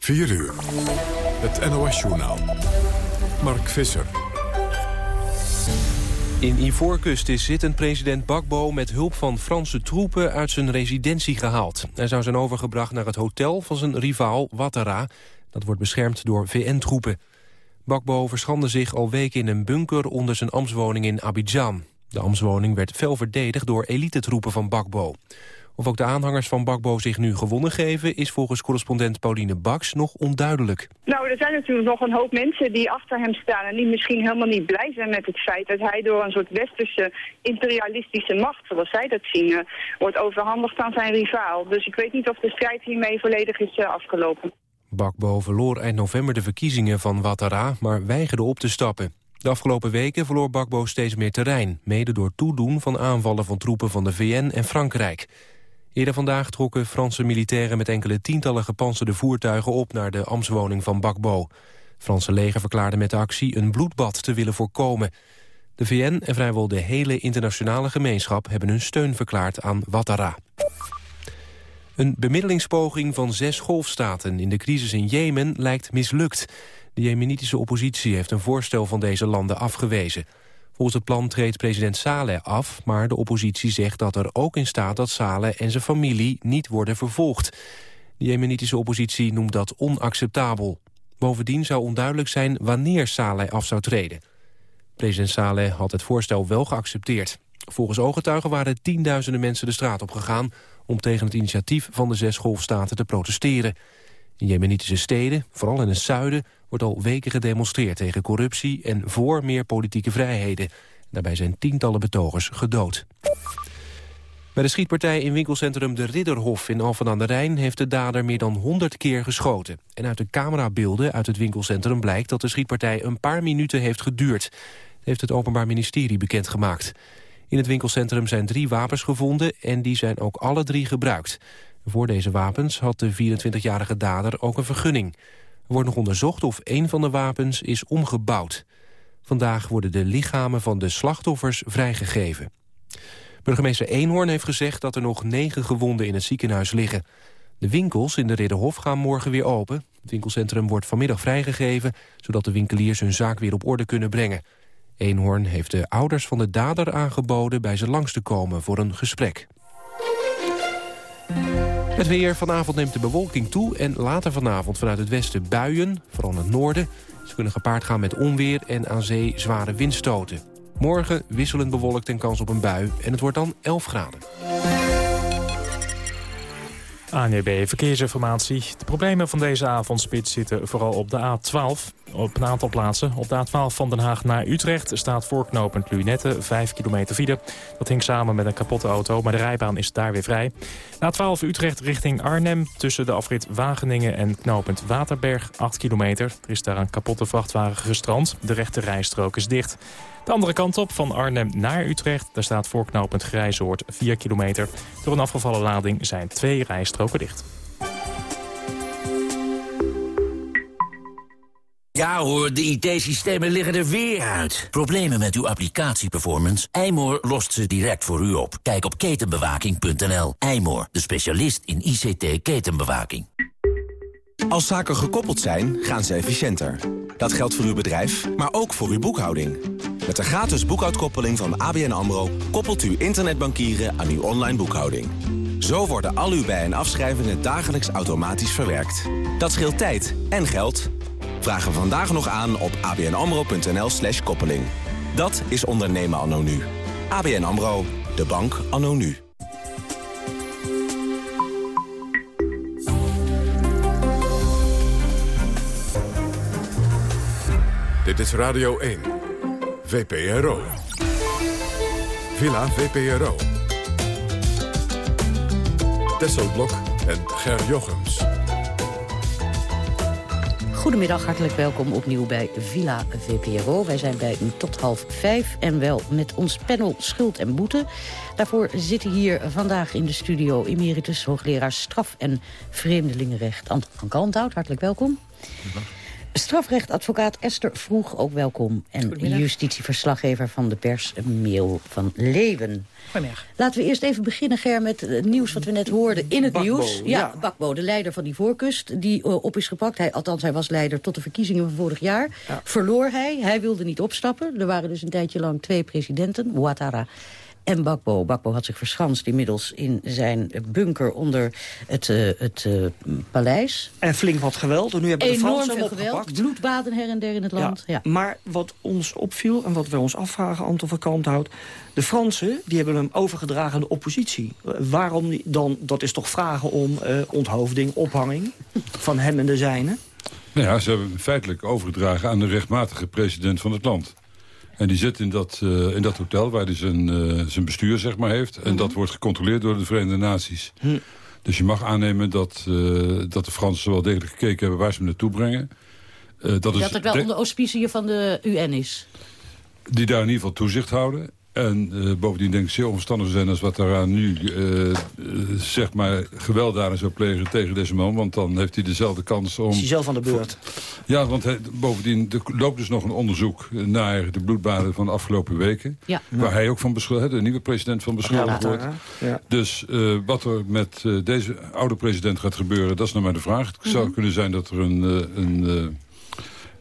4 uur. Het NOS-journaal. Mark Visser. In Ivoorkust is zittend president Bakbo met hulp van Franse troepen uit zijn residentie gehaald. Hij zou zijn overgebracht naar het hotel van zijn rivaal Ouattara. Dat wordt beschermd door VN-troepen. Bakbo verschande zich al weken in een bunker onder zijn ambtswoning in Abidjan. De ambtswoning werd fel verdedigd door elitetroepen van Bakbo. Of ook de aanhangers van Bakbo zich nu gewonnen geven... is volgens correspondent Pauline Baks nog onduidelijk. Nou, er zijn natuurlijk nog een hoop mensen die achter hem staan... en die misschien helemaal niet blij zijn met het feit... dat hij door een soort westerse imperialistische macht, zoals zij dat zien... Uh, wordt overhandigd aan zijn rivaal. Dus ik weet niet of de strijd hiermee volledig is uh, afgelopen. Bakbo verloor eind november de verkiezingen van Ouattara... maar weigerde op te stappen. De afgelopen weken verloor Bakbo steeds meer terrein... mede door toedoen van aanvallen van troepen van de VN en Frankrijk... Eerder vandaag trokken Franse militairen met enkele tientallen gepantserde voertuigen op naar de ambtswoning van Bakbo. Franse leger verklaarde met de actie een bloedbad te willen voorkomen. De VN en vrijwel de hele internationale gemeenschap hebben hun steun verklaard aan Ouattara. Een bemiddelingspoging van zes golfstaten in de crisis in Jemen lijkt mislukt. De jemenitische oppositie heeft een voorstel van deze landen afgewezen. Volgens het plan treedt president Saleh af, maar de oppositie zegt dat er ook in staat dat Saleh en zijn familie niet worden vervolgd. De jemenitische oppositie noemt dat onacceptabel. Bovendien zou onduidelijk zijn wanneer Saleh af zou treden. President Saleh had het voorstel wel geaccepteerd. Volgens ooggetuigen waren tienduizenden mensen de straat op gegaan... om tegen het initiatief van de zes golfstaten te protesteren. In jemenitische steden, vooral in het zuiden, wordt al weken gedemonstreerd tegen corruptie en voor meer politieke vrijheden. Daarbij zijn tientallen betogers gedood. Bij de schietpartij in winkelcentrum De Ridderhof in Alphen aan de Rijn... heeft de dader meer dan 100 keer geschoten. En uit de camerabeelden uit het winkelcentrum blijkt... dat de schietpartij een paar minuten heeft geduurd. Dat heeft het Openbaar Ministerie bekendgemaakt. In het winkelcentrum zijn drie wapens gevonden... en die zijn ook alle drie gebruikt. Voor deze wapens had de 24-jarige dader ook een vergunning. Er wordt nog onderzocht of een van de wapens is omgebouwd. Vandaag worden de lichamen van de slachtoffers vrijgegeven. Burgemeester Eenhoorn heeft gezegd dat er nog negen gewonden in het ziekenhuis liggen. De winkels in de Ridderhof gaan morgen weer open. Het winkelcentrum wordt vanmiddag vrijgegeven... zodat de winkeliers hun zaak weer op orde kunnen brengen. Eenhoorn heeft de ouders van de dader aangeboden bij ze langs te komen voor een gesprek. Het weer. Vanavond neemt de bewolking toe en later vanavond vanuit het westen buien, vooral het noorden. Ze kunnen gepaard gaan met onweer en aan zee zware windstoten. Morgen wisselend bewolkt en kans op een bui en het wordt dan 11 graden. ANEB Verkeersinformatie. De problemen van deze avondspits zitten vooral op de A12. Op een aantal plaatsen. Op de A12 van Den Haag naar Utrecht staat voorknopend Lunette 5 kilometer file. Dat hing samen met een kapotte auto, maar de rijbaan is daar weer vrij. Na 12 Utrecht richting Arnhem tussen de afrit Wageningen en knooppunt Waterberg 8 kilometer. Er is daar een kapotte vrachtwagen gestrand. De rechte rijstrook is dicht. De andere kant op, van Arnhem naar Utrecht, daar staat voorknopend Grijzoord 4 kilometer. Door een afgevallen lading zijn twee rijstroken dicht. Ja hoor, de IT-systemen liggen er weer uit. Problemen met uw applicatieperformance? Eymoor lost ze direct voor u op. Kijk op ketenbewaking.nl. Eymoor, de specialist in ICT-ketenbewaking. Als zaken gekoppeld zijn, gaan ze efficiënter. Dat geldt voor uw bedrijf, maar ook voor uw boekhouding. Met de gratis boekhoudkoppeling van ABN AMRO... koppelt u internetbankieren aan uw online boekhouding. Zo worden al uw bij- en afschrijvingen dagelijks automatisch verwerkt. Dat scheelt tijd en geld. Vraag vandaag nog aan op abnamro.nl slash koppeling. Dat is ondernemen anno nu. ABN AMRO, de bank anno nu. Dit is Radio 1. VPRO. Villa VPRO. Tesselblok en Ger Jochems. Goedemiddag, hartelijk welkom opnieuw bij Villa VPRO. Wij zijn bij u tot half vijf en wel met ons panel Schuld en Boete. Daarvoor zitten hier vandaag in de studio emeritus hoogleraar straf- en vreemdelingenrecht Anton van Kalmthout. Hartelijk welkom. Strafrechtadvocaat Esther Vroeg, ook welkom. En justitieverslaggever van de pers, Meel van Leeuwen. Goedemiddag. Laten we eerst even beginnen, Ger, met het nieuws wat we net hoorden in het nieuws. Ja, Bakbo, de leider van die voorkust, die uh, op is gepakt. Hij, althans, hij was leider tot de verkiezingen van vorig jaar. Verloor hij. Hij wilde niet opstappen. Er waren dus een tijdje lang twee presidenten, Ouattara en Bakbo. Bakbo had zich verschanst inmiddels in zijn bunker onder het, uh, het uh, paleis. En flink wat geweld. En nu hebben Enorm de Fransen veel geweld. Bloedbaden her en der in het land. Ja, ja. Maar wat ons opviel en wat we ons afvragen, Anton van Kalmthout... de Fransen die hebben hem overgedragen aan de oppositie. Waarom dan? Dat is toch vragen om uh, onthoofding, ophanging van hem en de zijnen? Nou ja, ze hebben hem feitelijk overgedragen aan de rechtmatige president van het land. En die zit in dat, uh, in dat hotel waar hij zijn, uh, zijn bestuur zeg maar, heeft. En mm -hmm. dat wordt gecontroleerd door de Verenigde Naties. Hm. Dus je mag aannemen dat, uh, dat de Fransen wel degelijk gekeken hebben waar ze hem naartoe brengen. dat, dat het wel onder auspiciën van de UN is. Die daar in ieder geval toezicht houden. En uh, bovendien denk ik zeer onverstandig zijn als wat daaraan nu uh, zeg maar gewelddaden zou plegen tegen deze man. Want dan heeft hij dezelfde kans om... Is hij zelf aan de beurt? Ja, want hij, bovendien er loopt dus nog een onderzoek naar de bloedbaden van de afgelopen weken. Ja. Waar hij ook van beschuldigd, de nieuwe president van beschuldigd wordt. Ja. Dus uh, wat er met deze oude president gaat gebeuren, dat is nog maar de vraag. Het mm -hmm. zou kunnen zijn dat er een... een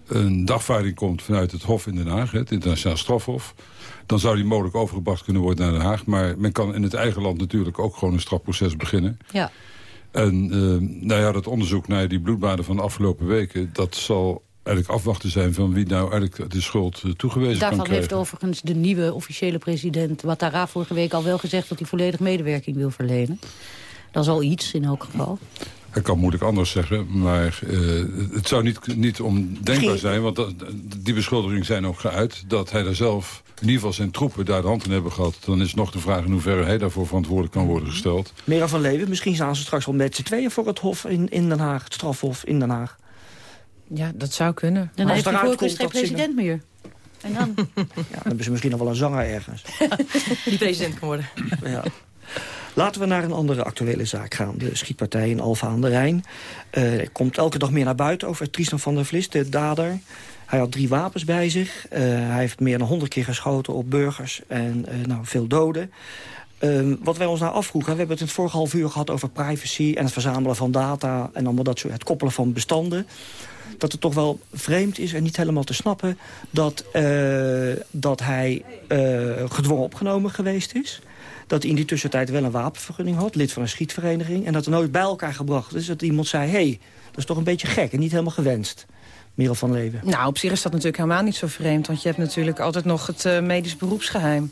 een dagvaarding komt vanuit het Hof in Den Haag, het internationaal strafhof dan zou die mogelijk overgebracht kunnen worden naar Den Haag. Maar men kan in het eigen land natuurlijk ook gewoon een strafproces beginnen. Ja. En uh, nou ja, dat onderzoek naar die bloedbaden van de afgelopen weken... dat zal eigenlijk afwachten zijn van wie nou eigenlijk de schuld uh, toegewezen Daarvan kan krijgen. heeft overigens de nieuwe officiële president Ouattara vorige week al wel gezegd... dat hij volledig medewerking wil verlenen. Dat is al iets in elk geval. Hij kan moeilijk anders zeggen, maar uh, het zou niet, niet ondenkbaar zijn... want dat, die beschuldigingen zijn ook geuit... dat hij daar zelf, in ieder geval zijn troepen, daar de hand in hebben gehad. Dan is nog de vraag in hoeverre hij daarvoor verantwoordelijk kan worden gesteld. Mera van Leeuwen, misschien staan ze straks wel met z'n tweeën... voor het hof in, in Den Haag, het strafhof in Den Haag. Ja, dat zou kunnen. Dan heeft de voorkust geen president meer. En dan? ja, dan hebben ze misschien nog wel een zanger ergens. Die president kan worden. Ja. Laten we naar een andere actuele zaak gaan. De schietpartij in Alfa aan de Rijn. Uh, komt elke dag meer naar buiten over Tristan van der Vlis, de dader. Hij had drie wapens bij zich. Uh, hij heeft meer dan honderd keer geschoten op burgers en uh, nou, veel doden. Uh, wat wij ons nou afvroegen, we hebben het in het vorige half uur gehad over privacy... en het verzamelen van data en allemaal dat soort, het koppelen van bestanden dat het toch wel vreemd is en niet helemaal te snappen... dat, dat hij gedwongen opgenomen geweest is dat hij in die tussentijd wel een wapenvergunning had, lid van een schietvereniging... en dat er nooit bij elkaar gebracht is dat iemand zei... hé, hey, dat is toch een beetje gek en niet helemaal gewenst. Merel van Leeuwen. Nou, op zich is dat natuurlijk helemaal niet zo vreemd... want je hebt natuurlijk altijd nog het uh, medisch beroepsgeheim.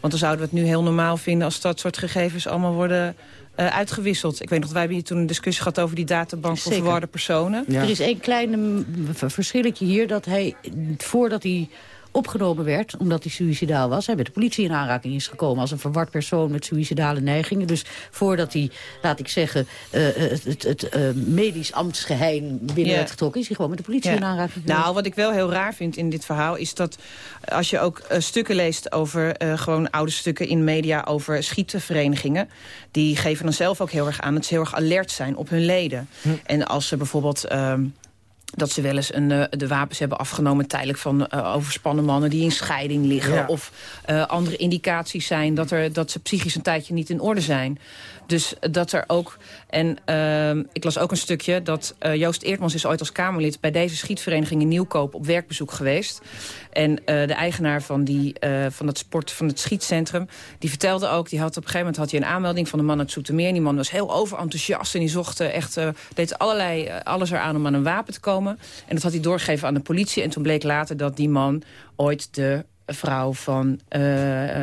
Want dan zouden we het nu heel normaal vinden... als dat soort gegevens allemaal worden uh, uitgewisseld. Ik weet nog, wij hebben hier toen een discussie gehad over die databank voor verwarde personen. Ja. Er is één klein verschilletje hier dat hij, voordat hij opgenomen werd, omdat hij suicidaal was. Hij met de politie in aanraking is gekomen als een verward persoon met suicidale neigingen. Dus voordat hij, laat ik zeggen, uh, het, het, het uh, medisch ambtsgeheim binnen werd getrokken... is hij gewoon met de politie in aanraking gekomen. Nou, wat ik wel heel raar vind in dit verhaal... is dat als je ook uh, stukken leest over gewoon oude stukken in media... over schietverenigingen, die geven dan zelf ook heel erg aan... dat ze heel erg alert zijn op hun leden. Hm. En als ze bijvoorbeeld... Um, dat ze wel eens een, uh, de wapens hebben afgenomen tijdelijk van uh, overspannen mannen die in scheiding liggen. Ja. Of uh, andere indicaties zijn dat, er, dat ze psychisch een tijdje niet in orde zijn. Dus dat er ook... En uh, ik las ook een stukje dat uh, Joost Eertmans is ooit als Kamerlid... bij deze schietvereniging in Nieuwkoop op werkbezoek geweest. En uh, de eigenaar van, die, uh, van, het sport, van het schietcentrum... die vertelde ook, die had op een gegeven moment had hij een aanmelding... van een man uit Zoetermeer. En die man was heel overenthousiast en die zocht echt... deed allerlei, alles eraan om aan een wapen te komen. En dat had hij doorgegeven aan de politie. En toen bleek later dat die man ooit de vrouw van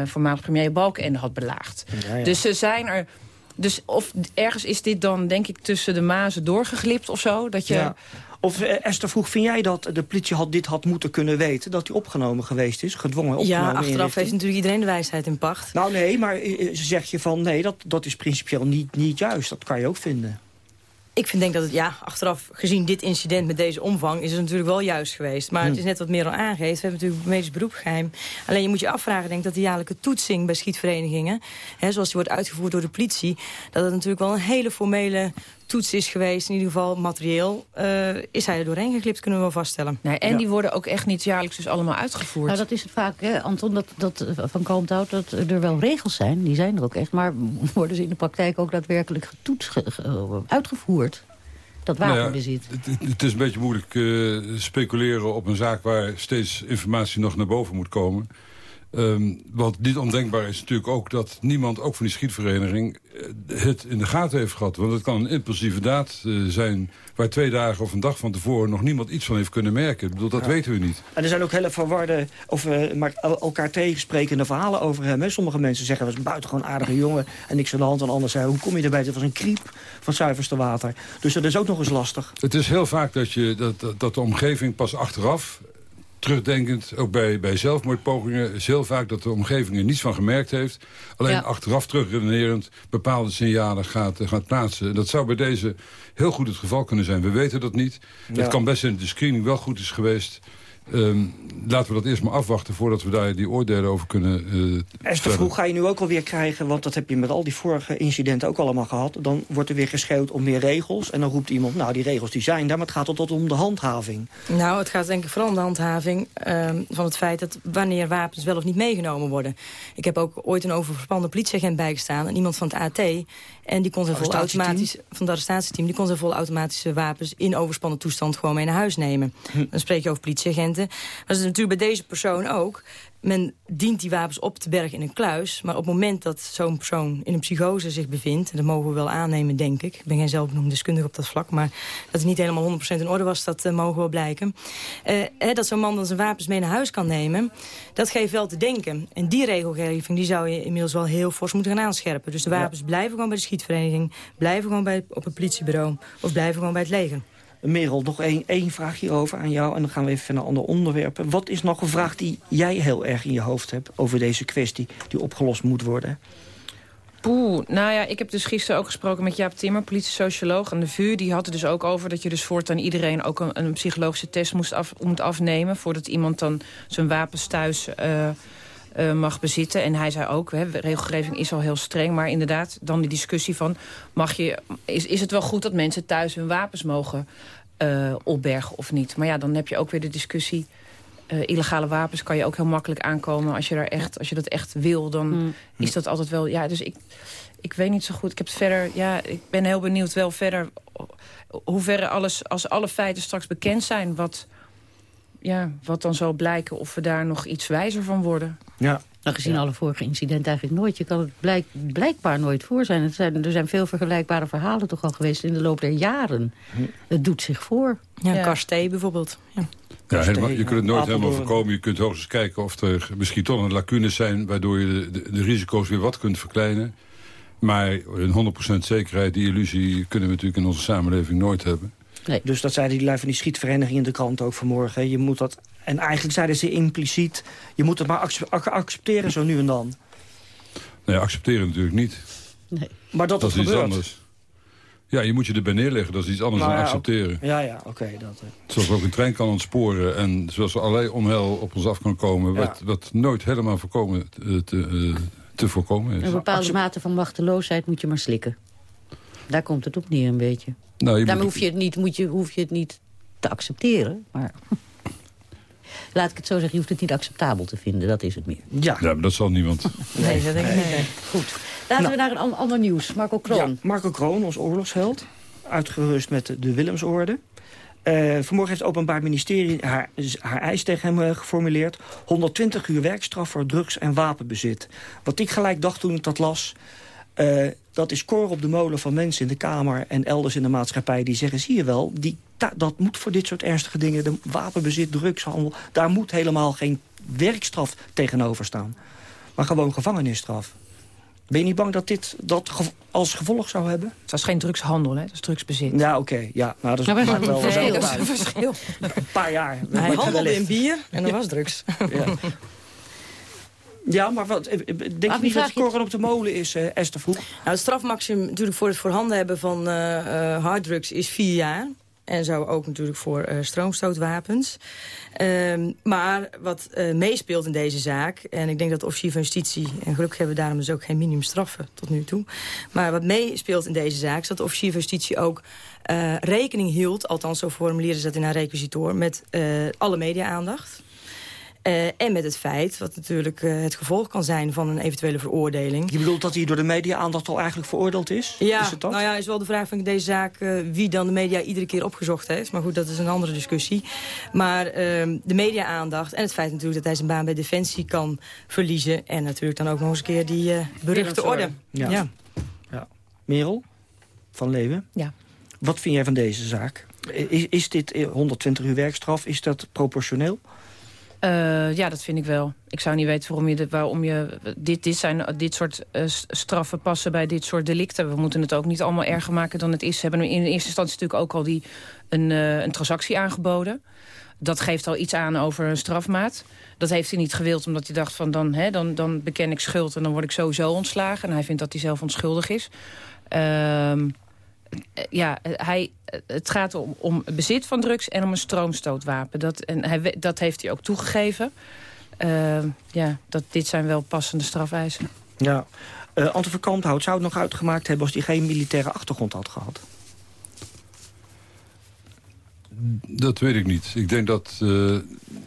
voormalig premier Balkenende had belaagd. Ja, ja. Dus ze zijn er dus of ergens is dit dan, denk ik, tussen de mazen doorgeglipt of zo? Dat je... Ja. Of uh, Esther vroeg, vind jij dat de politie had, dit had moeten kunnen weten... dat hij opgenomen geweest is, gedwongen opgenomen Ja, achteraf heeft natuurlijk iedereen de wijsheid in pacht. Nou nee, maar uh, zeg je van nee, dat, dat is principieel niet, niet juist. Dat kan je ook vinden. Ik vind denk dat het, ja, achteraf gezien dit incident met deze omvang... is het natuurlijk wel juist geweest. Maar hm. het is net wat meer al aangeeft. We hebben natuurlijk medisch beroepsgeheim. Alleen je moet je afvragen, denk dat de jaarlijke toetsing bij schietverenigingen... Hè, zoals die wordt uitgevoerd door de politie... dat het natuurlijk wel een hele formele getoetst is geweest. In ieder geval materieel is hij er doorheen geklipt, kunnen we wel vaststellen. Nee, en die worden ook echt niet jaarlijks dus allemaal uitgevoerd. Nou, dat is het vaak, hè, Anton, dat, dat van Kalmthout, dat er wel regels zijn. Die zijn er ook echt. Maar worden ze in de praktijk ook daadwerkelijk getoetst, uitgevoerd? dat nou wapenbezit. het, het, is een beetje moeilijk uh, speculeren op een zaak... waar steeds informatie nog naar boven moet komen. Um, wat niet ondenkbaar is natuurlijk ook dat niemand, ook van die schietvereniging... Eh, het in de gaten heeft gehad. Want het kan een impulsieve daad uh, zijn... waar twee dagen of een dag van tevoren nog niemand iets van heeft kunnen merken. Ik bedoel, dat weten we niet. En er zijn ook hele verwarde, of uh, maar elkaar tegensprekende verhalen over hem. Hè. Sommige mensen zeggen, hij was een buitengewoon aardige jongen... en niks aan de hand. En anderen zeggen, hoe kom je erbij? Het was een kriep van zuiverste water. Dus dat is ook nog eens lastig. Het is heel vaak dat, je, dat, dat de omgeving pas achteraf terugdenkend, ook bij, bij zelfmoordpogingen... is heel vaak dat de omgeving er niets van gemerkt heeft. Alleen achteraf terugredenerend bepaalde signalen gaat, gaat plaatsen. En dat zou bij deze heel goed het geval kunnen zijn. We weten dat niet. Het kan best zijn dat de screening wel goed is geweest... Um, laten we dat eerst maar afwachten voordat we daar die oordelen over kunnen uh, Esther, vroeg ga je nu ook alweer krijgen, want dat heb je met al die vorige incidenten ook allemaal gehad. Dan wordt er weer geschreeuwd om meer regels en dan roept iemand, nou die regels die zijn daar, maar het gaat tot om de handhaving. Nou, het gaat denk ik vooral om de handhaving uh, van het feit dat wanneer wapens wel of niet meegenomen worden. Ik heb ook ooit een overspannen politieagent bijgestaan en iemand van het AT en die kon zijn vol automatisch van het arrestatieteam, die kon zijn vol automatische wapens in overspannen toestand gewoon mee naar huis nemen. Hm. Dan spreek je over politieagenten. Maar dat is natuurlijk bij deze persoon ook men dient die wapens op te bergen in een kluis. Maar op het moment dat zo'n persoon in een psychose zich bevindt... en dat mogen we wel aannemen, denk ik. Ik ben geen zelfbenoemd deskundige op dat vlak... maar dat het niet helemaal 100% in orde was, dat uh, mogen wel blijken. Uh, dat zo'n man dan zijn wapens mee naar huis kan nemen... dat geeft wel te denken. En die regelgeving die zou je inmiddels wel heel fors moeten gaan aanscherpen. Dus de wapens blijven gewoon bij de schietvereniging... blijven gewoon bij, op het politiebureau... of blijven gewoon bij het leger. Merel, nog één, één vraag hierover aan jou. En dan gaan we even naar andere onderwerpen. Wat is nog een vraag die jij heel erg in je hoofd hebt... over deze kwestie die opgelost moet worden? Poeh, nou ja, ik heb dus gisteren ook gesproken met Jaap Timmer, politie-socioloog aan de VU. Die had het dus ook over dat je dus voortaan iedereen ook een, psychologische test moest af, moet afnemen... voordat iemand dan zijn wapens thuis uh, uh, mag bezitten. En hij zei ook, hè, regelgeving is al heel streng... maar inderdaad, dan die discussie van... Mag je, is, is het wel goed dat mensen thuis hun wapens mogen uh, opbergen of niet? Maar ja, dan heb je ook weer de discussie... Uh, illegale wapens kan je ook heel makkelijk aankomen. Als je, daar echt, als je dat echt wil, dan mm. is dat altijd wel... Ja, dus ik, ik weet niet zo goed. Ik heb het verder... Ja, ik ben heel benieuwd wel verder... hoe ver alles, als alle feiten straks bekend zijn... wat ja, wat dan zal blijken of we daar nog iets wijzer van worden. Ja. Nou, gezien alle vorige incidenten eigenlijk nooit. Je kan het blijk, blijkbaar nooit voor zijn. Het zijn. Er zijn veel vergelijkbare verhalen toch al geweest in de loop der jaren. Hm. Het doet zich voor. Ja, ja. bijvoorbeeld. Ja. Ja, helemaal, je kunt het nooit helemaal voorkomen. Je kunt hoogstens kijken of er misschien toch een lacunes zijn... waardoor je de, de, risico's weer wat kunt verkleinen. Maar een 100% zekerheid, die illusie... kunnen we natuurlijk in onze samenleving nooit hebben. Nee. Dus dat zeiden die lui van die schietvereniging in de krant ook vanmorgen. Je moet dat, en eigenlijk zeiden ze impliciet... je moet het maar accepteren zo nu en dan. Nee, accepteren natuurlijk niet. Nee. Maar dat, dat is iets anders. Ja, je moet je erbij neerleggen. Dat is iets anders dan accepteren. Ja, ja, oké. dat. Uh... Zoals we ook een trein kan ontsporen. En zoals er allerlei onheil op ons af kan komen. Wat, wat nooit helemaal voorkomen, te, te, eh, te voorkomen is. Een bepaalde mate van machteloosheid moet je maar slikken. Daar komt het op neer een beetje. Nou, Daarmee hoef je, het niet, moet je, hoef je het niet te accepteren. Maar laat ik het zo zeggen, je hoeft het niet acceptabel te vinden. Dat is het meer. Ja, ja maar dat zal niemand. nee, dat denk ik niet. Goed. Laten nou. we naar een ander nieuws. Marco Kroon. Ja, Marco Kroon, ons oorlogsheld. Uitgerust met de Willemsorde. Uh, vanmorgen heeft het Openbaar Ministerie haar, haar eis tegen hem uh, geformuleerd. 120 uur werkstraf voor drugs- en wapenbezit. Wat ik gelijk dacht toen ik dat las... Uh, dat is koor op de molen van mensen in de Kamer en elders in de maatschappij... die zeggen, zie je wel, die, dat moet voor dit soort ernstige dingen... de wapenbezit, drugshandel, daar moet helemaal geen werkstraf tegenover staan. Maar gewoon gevangenisstraf. Ben je niet bang dat dit dat als gevolg zou hebben? Het was geen drugshandel, hè? Het is drugsbezit. Ja, oké. Ja, nou, dat is, nou, maar wel, wel dat is een verschil. Een paar jaar. Hij handelde in bier en er was drugs. Ja. Ja, maar wat, eh, eh, denk je niet dat scoren op de molen is, uh, Esther Vroeg? Nou, het strafmaximum natuurlijk voor het voorhanden hebben van uh, harddrugs is vier jaar. En zo ook natuurlijk voor uh, stroomstootwapens. Ehm, maar wat uh, meespeelt in deze zaak... en ik denk dat de officier van justitie... en gelukkig hebben we daarom dus ook geen minimumstraffen tot nu toe... maar wat meespeelt in deze zaak... is dat de officier van justitie ook uh, rekening hield... althans zo formulieren ze dat in haar requisitoor... met alle media-aandacht... Uh, en met het feit, wat natuurlijk uh, het gevolg kan zijn van een eventuele veroordeling. Je bedoelt dat hij door de media-aandacht al eigenlijk veroordeeld is? Ja, is het dat? nou ja, is wel de vraag van deze zaak uh, wie dan de media iedere keer opgezocht heeft. Maar goed, dat is een andere discussie. Maar ehm, de media-aandacht en het feit natuurlijk dat hij zijn baan bij Defensie kan verliezen. En natuurlijk dan ook nog eens een keer die beruchte orde. Ja. ja. ja. Merel van Leeuwen? Ja. Wat vind jij van deze zaak? Is, is dit 120 uur werkstraf, is dat proportioneel? Uh, ja, dat vind ik wel. Ik zou niet weten waarom je... waarom je dit, dit, zijn, dit soort uh, straffen passen bij dit soort delicten. We moeten het ook niet allemaal erger maken dan het is. Ze hebben in eerste instantie natuurlijk ook al die, een, uh, een transactie aangeboden. Dat geeft al iets aan over een strafmaat. Dat heeft hij niet gewild, omdat hij dacht van... dan, hè, dan, dan beken ik schuld en dan word ik sowieso ontslagen. En hij vindt dat hij zelf onschuldig is. Ehm ja, hij, het gaat om, om bezit van drugs en om een stroomstootwapen. Dat, en hij, dat heeft hij ook toegegeven. Uh, ja, dat, dit zijn wel passende strafeisen. Ja. Uh, Ante Verkamphout zou het nog uitgemaakt hebben... als hij geen militaire achtergrond had gehad? Dat weet ik niet. Ik denk dat, uh,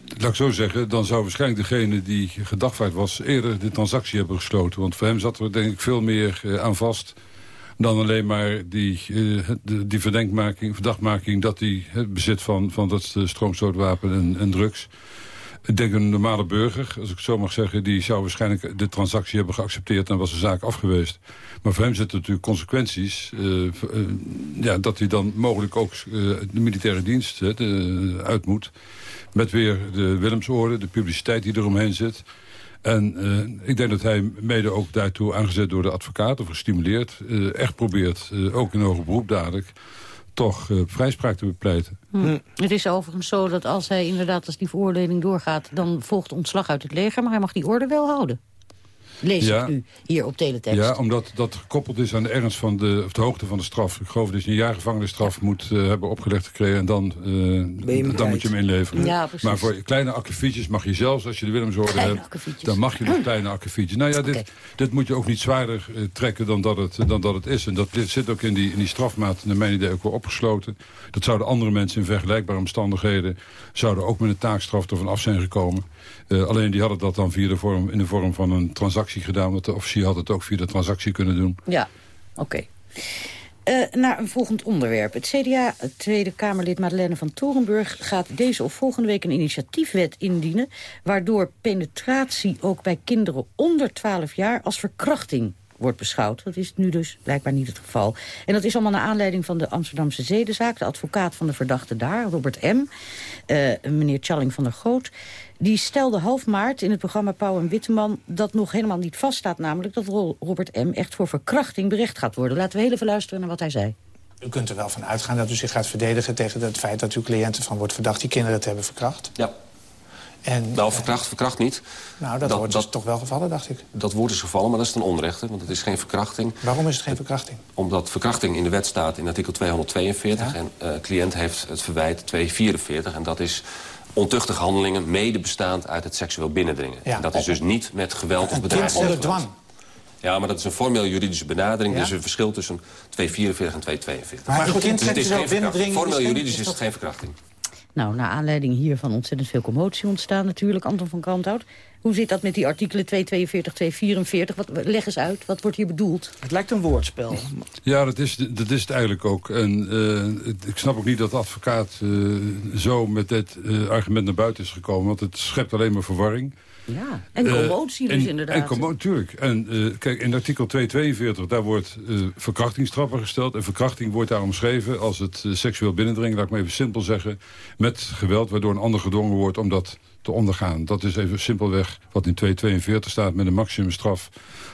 laat ik zo zeggen... dan zou waarschijnlijk degene die gedagvaard was... eerder de transactie hebben gesloten. Want voor hem zat er denk ik veel meer aan vast dan alleen maar die, uh, die verdachtmaking... dat hij het bezit van, van dat eh, stroomstootwapen en, en drugs... Ik denk een normale burger, als ik het zo mag zeggen... die zou waarschijnlijk de transactie hebben geaccepteerd... en was de zaak afgeweest. Maar voor hem zitten natuurlijk consequenties... Uh, ja, dat hij dan mogelijk ook de militaire dienst uit moet... met weer de Willemsorde, de publiciteit die eromheen zit... En uh, ik denk dat hij mede ook daartoe aangezet door de advocaat... of gestimuleerd, uh, echt probeert, uh, ook in hoger beroep dadelijk... toch vrijspraak te bepleiten. Hm. hm. Het is overigens zo dat als hij inderdaad, als die veroordeling doorgaat... dan volgt ontslag uit het leger, maar hij mag die orde wel houden lees ja. ik nu hier op teletext. Ja, omdat dat gekoppeld is aan de ernst van de, of de hoogte van de straf. Ik geloof dat je een jaar gevangenisstraf moet uh, hebben opgelegd gekregen... en dan, uh, dan moet je hem inleveren. Ja, maar voor kleine akkefietjes mag je zelfs, als je de Willemsorde hebt... dan mag je nog kleine akkefietjes. Nou ja, dit, okay. dit moet je ook niet zwaarder uh, trekken dan dat, het, dan dat het is. En dat dit zit ook in die, in die strafmaat, naar mijn idee, ook wel opgesloten. Dat zouden andere mensen in vergelijkbare omstandigheden... zouden ook met een taakstraf ervan af zijn gekomen. Uh, alleen die hadden dat dan via de vorm, in de vorm van een transactie gedaan. Want de officier had het ook via de transactie kunnen doen. Ja, oké. Okay. Uh, naar een volgend onderwerp. Het CDA, Tweede Kamerlid Madeleine van Torenburg... gaat deze of volgende week een initiatiefwet indienen... waardoor penetratie ook bij kinderen onder 12 jaar als verkrachting wordt beschouwd. Dat is nu dus blijkbaar niet het geval. En dat is allemaal naar aanleiding van de Amsterdamse zedenzaak. De advocaat van de verdachte daar, Robert M., uh, meneer Challing van der Goot... die stelde half maart in het programma Pauw en Witteman... dat nog helemaal niet vaststaat, namelijk dat Robert M. echt voor verkrachting berecht gaat worden. Laten we heel even luisteren naar wat hij zei. U kunt er wel van uitgaan dat u zich gaat verdedigen tegen het feit dat uw cliënten van wordt verdacht die kinderen te hebben verkracht. Ja. En, nou, verkracht, verkracht niet. Nou, dat, dat wordt dus toch wel gevallen, dacht ik. Dat wordt dus gevallen, maar dat is ten onrechte, want het is geen verkrachting. Waarom is het geen verkrachting? Omdat verkrachting in de wet staat in artikel 242... en uh, cliënt heeft het verwijt 244 en dat is ontuchtige handelingen... mede bestaand uit het seksueel binnendringen. Ja. En dat is dus niet met geweld of bedreiging. onder dwang. Ja, maar dat is een formeel juridische benadering. Ja? Er is een verschil tussen 244 en 242. Maar, maar goed, kind dus het is geen binnendringen... Formeel juridisch is het geen verkrachting. Nou, naar aanleiding hiervan ontzettend veel commotie ontstaan natuurlijk. Anton van Kanthout, hoe zit dat met die artikelen 242, 244? Wat, leg eens uit, wat wordt hier bedoeld? Het lijkt een woordspel. Ja, dat is, dat is het eigenlijk ook. En uh, ik snap ook niet dat de advocaat uh, zo met dit uh, argument naar buiten is gekomen. Want het schept alleen maar verwarring. Ja, en commotie dus inderdaad. En commotie, natuurlijk. En uh, kijk, in artikel 242, daar wordt uh, verkrachtingsstraffen gesteld. En verkrachting wordt daar omschreven als het seksueel binnendringen, laat ik maar even simpel zeggen, met geweld, waardoor een ander gedwongen wordt om dat te ondergaan. Dat is even simpelweg wat in 242 staat met een maximumstraf,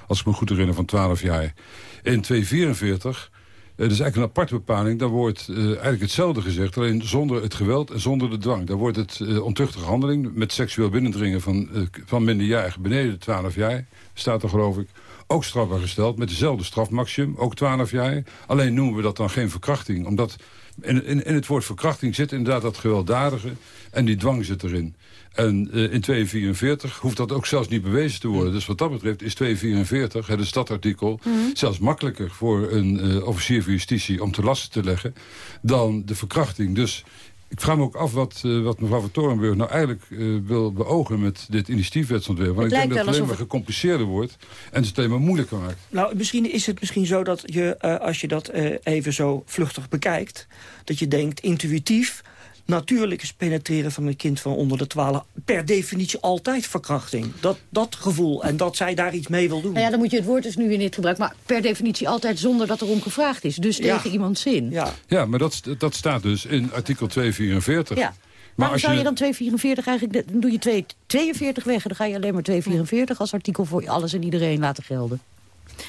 als ik me goed herinner, van 12 jaar. In 244 dat is eigenlijk een aparte bepaling. Daar wordt uh, eigenlijk hetzelfde gezegd, alleen zonder het geweld en zonder de dwang. Daar wordt het uh, ontuchtige handeling met seksueel binnendringen van, van minderjarigen beneden de 12 jaar, staat er geloof ik, ook strafbaar gesteld met dezelfde strafmaximum, ook 12 jaar. Alleen noemen we dat dan geen verkrachting, omdat in, in, in het woord verkrachting zit inderdaad dat gewelddadige... en die dwang zit erin. En uh, in 244 hoeft dat ook zelfs niet bewezen te worden. Dus wat dat betreft is 244, het stadartikel... Mm -hmm. zelfs makkelijker voor een uh, officier van justitie om te lasten te leggen... dan de verkrachting. Dus ik vraag me ook af wat, uh, wat mevrouw van Torenburg nou eigenlijk uh, wil beogen met dit initiatiefwetsontwerp. Want ik denk dat het alleen maar gecompliceerder wordt en het alleen maar moeilijker maakt. Nou, misschien is het misschien zo dat je, uh, als je dat even zo vluchtig bekijkt, dat je denkt intuïtief, natuurlijk is penetreren van een kind van onder de 12 per definitie altijd verkrachting. Dat, dat gevoel en dat zij daar iets mee wil doen. Nou ja, dan moet je het woord dus nu weer niet gebruiken. Maar per definitie altijd zonder dat er om gevraagd is. Dus tegen ja. iemands zin. Ja, ja maar dat, dat staat dus in artikel 244. Ja. Maar als zou je, je dan 244 eigenlijk, dan doe je 242 weg... en dan ga je alleen maar 244 als artikel voor alles en iedereen laten gelden.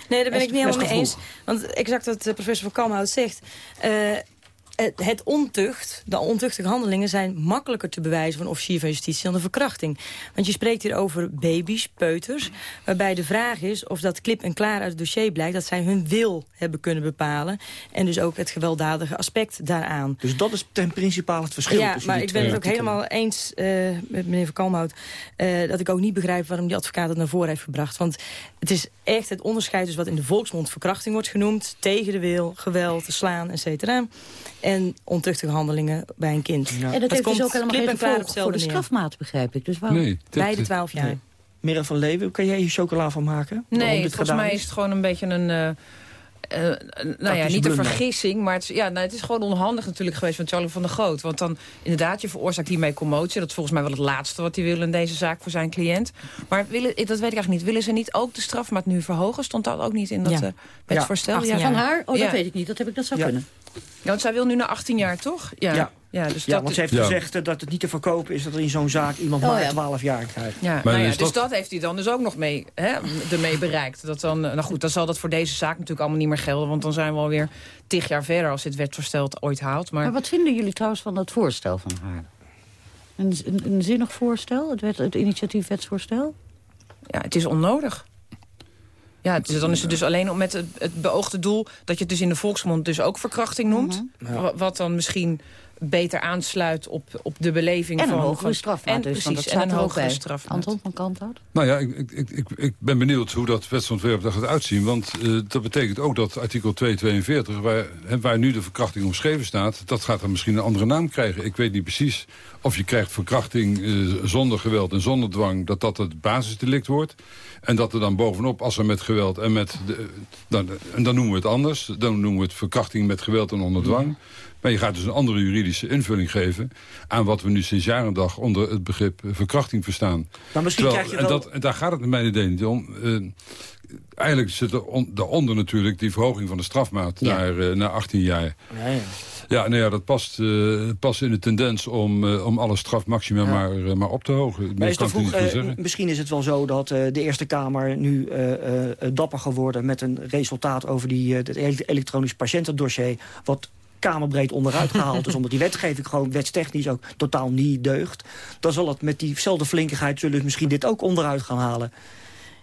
Nee, daar ben ik niet helemaal mee eens. Want exact wat professor van Kalmhout zegt... Uh, het ontucht, de ontuchtige handelingen zijn makkelijker te bewijzen van officier van justitie dan de verkrachting. Want je spreekt hier over baby's, peuters, waarbij de vraag is of dat klip en klaar uit het dossier blijkt dat zij hun wil hebben kunnen bepalen. En dus ook het gewelddadige aspect daaraan. Dus dat is ten principaal het verschil Ja, maar ik ben het ook helemaal eens uh, met meneer Van Kalmhout, uh, dat ik ook niet begrijp waarom die advocaat het naar voren heeft gebracht. Want het is echt het onderscheid dus wat in de volksmond verkrachting wordt genoemd, tegen de wil, geweld, slaan, et cetera en ontuchtige handelingen bij een kind. Ja. En dat, heeft dus ook helemaal geen gevolg voor de strafmaat, begrijp ik. Dus waarom? Nee, bij de twaalf jaar. Nee. Mira van Leeuwen, kan jij hier chocola van maken? Nee, volgens mij is het gewoon een beetje een... Uh, uh, nou ja, niet een vergissing, maar het is, ja, nou, het is gewoon onhandig natuurlijk geweest van Charlie van der Groot. Want dan inderdaad, je veroorzaakt hiermee commotie. Dat is volgens mij wel het laatste wat hij wil in deze zaak voor zijn cliënt. Maar willen, dat weet ik eigenlijk niet. Willen ze niet ook de strafmaat nu verhogen? Stond dat ook niet in dat ja. uh, wetsvoorstel? Ja. Van haar? Oh, dat weet ik niet. Dat heb ik dat zou kunnen. Ja, want zij wil nu naar 18 jaar, toch? Ja. ja. Ja, dus ja, want ze heeft gezegd dat het niet te verkopen is... dat er in zo'n zaak iemand oh, maar ja. 12 jaar krijgt. Ja, nou ja, dus dat heeft hij dan dus ook nog mee, hè, ermee bereikt. Dat dan, nou goed, dan zal dat voor deze zaak natuurlijk allemaal niet meer gelden... want dan zijn we alweer tig jaar verder als dit wetsvoorstel ooit haalt. Maar... maar wat vinden jullie trouwens van dat voorstel van haar? Een, een, een zinnig voorstel, het, wet, het initiatiefwetsvoorstel? Ja, het is onnodig. Ja, dus dan is het dus alleen met het, het, beoogde doel... dat je het dus in de volksmond dus ook verkrachting noemt. Mm -hmm. Wat dan misschien beter aansluit op, op de beleving en van... een hogere strafmaat en, dus, precies, en een hogere strafmaat. Anton van Kanthout? Nou ja, ik, ik, ik, ik ben benieuwd hoe dat wetsontwerp er gaat uitzien. Want uh, dat betekent ook dat artikel 242, waar, waar nu de verkrachting omschreven staat... dat gaat dan misschien een andere naam krijgen. Ik weet niet precies of je krijgt verkrachting uh, zonder geweld en zonder dwang... dat dat het basisdelict wordt. En dat er dan bovenop, als er met geweld en met... De, dan, en dan noemen we het anders. Dan noemen we het verkrachting met geweld en onder dwang. Maar je gaat dus een andere juridische invulling geven... aan wat we nu sinds jaren dag onder het begrip verkrachting verstaan. Maar misschien Terwijl, krijg je wel... en, dat, en daar gaat het met mijn idee niet om. Uh, eigenlijk zit er on, daaronder natuurlijk die verhoging van de strafmaat ja. naar, uh, naar 18 jaar. Ja, ja. Ja, nou ja, dat past, uh, past in de tendens om, uh, om alle strafmaxima ja. maar, uh, maar op te hogen. Maar is kan vroeg, niet misschien is het wel zo dat de Eerste Kamer nu dapper geworden... met een resultaat over die, het elektronisch patiëntendossier... wat kamerbreed onderuit gehaald is... omdat die wetgeving gewoon wetstechnisch ook totaal niet deugt... dan zal het met diezelfde flinkigheid... zullen misschien dit ook onderuit gaan halen.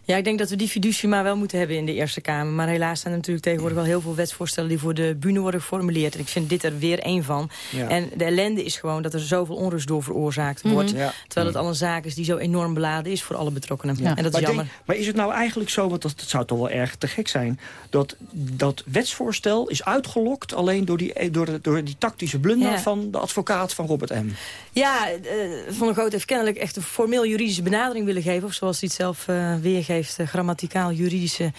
Ja, ik denk dat we die fiducie maar wel moeten hebben in de Eerste Kamer. Maar helaas zijn er natuurlijk tegenwoordig wel heel veel wetsvoorstellen... die voor de bühne worden geformuleerd. En ik vind dit er weer één van. Ja. En de ellende is gewoon dat er zoveel onrust door veroorzaakt wordt. Mm -hmm. ja. Terwijl het al een zaak is die zo enorm beladen is voor alle betrokkenen. Ja. En dat is maar jammer. Denk, maar is het nou eigenlijk zo, want dat, dat zou toch wel erg te gek zijn... dat dat wetsvoorstel is uitgelokt alleen door die, door de, door die tactische blunder... van de advocaat van Robert M. Ja, uh, Van der Goot heeft kennelijk echt een formeel juridische benadering willen geven... of zoals hij het zelf uh, weergeeft heeft grammaticaal-juridische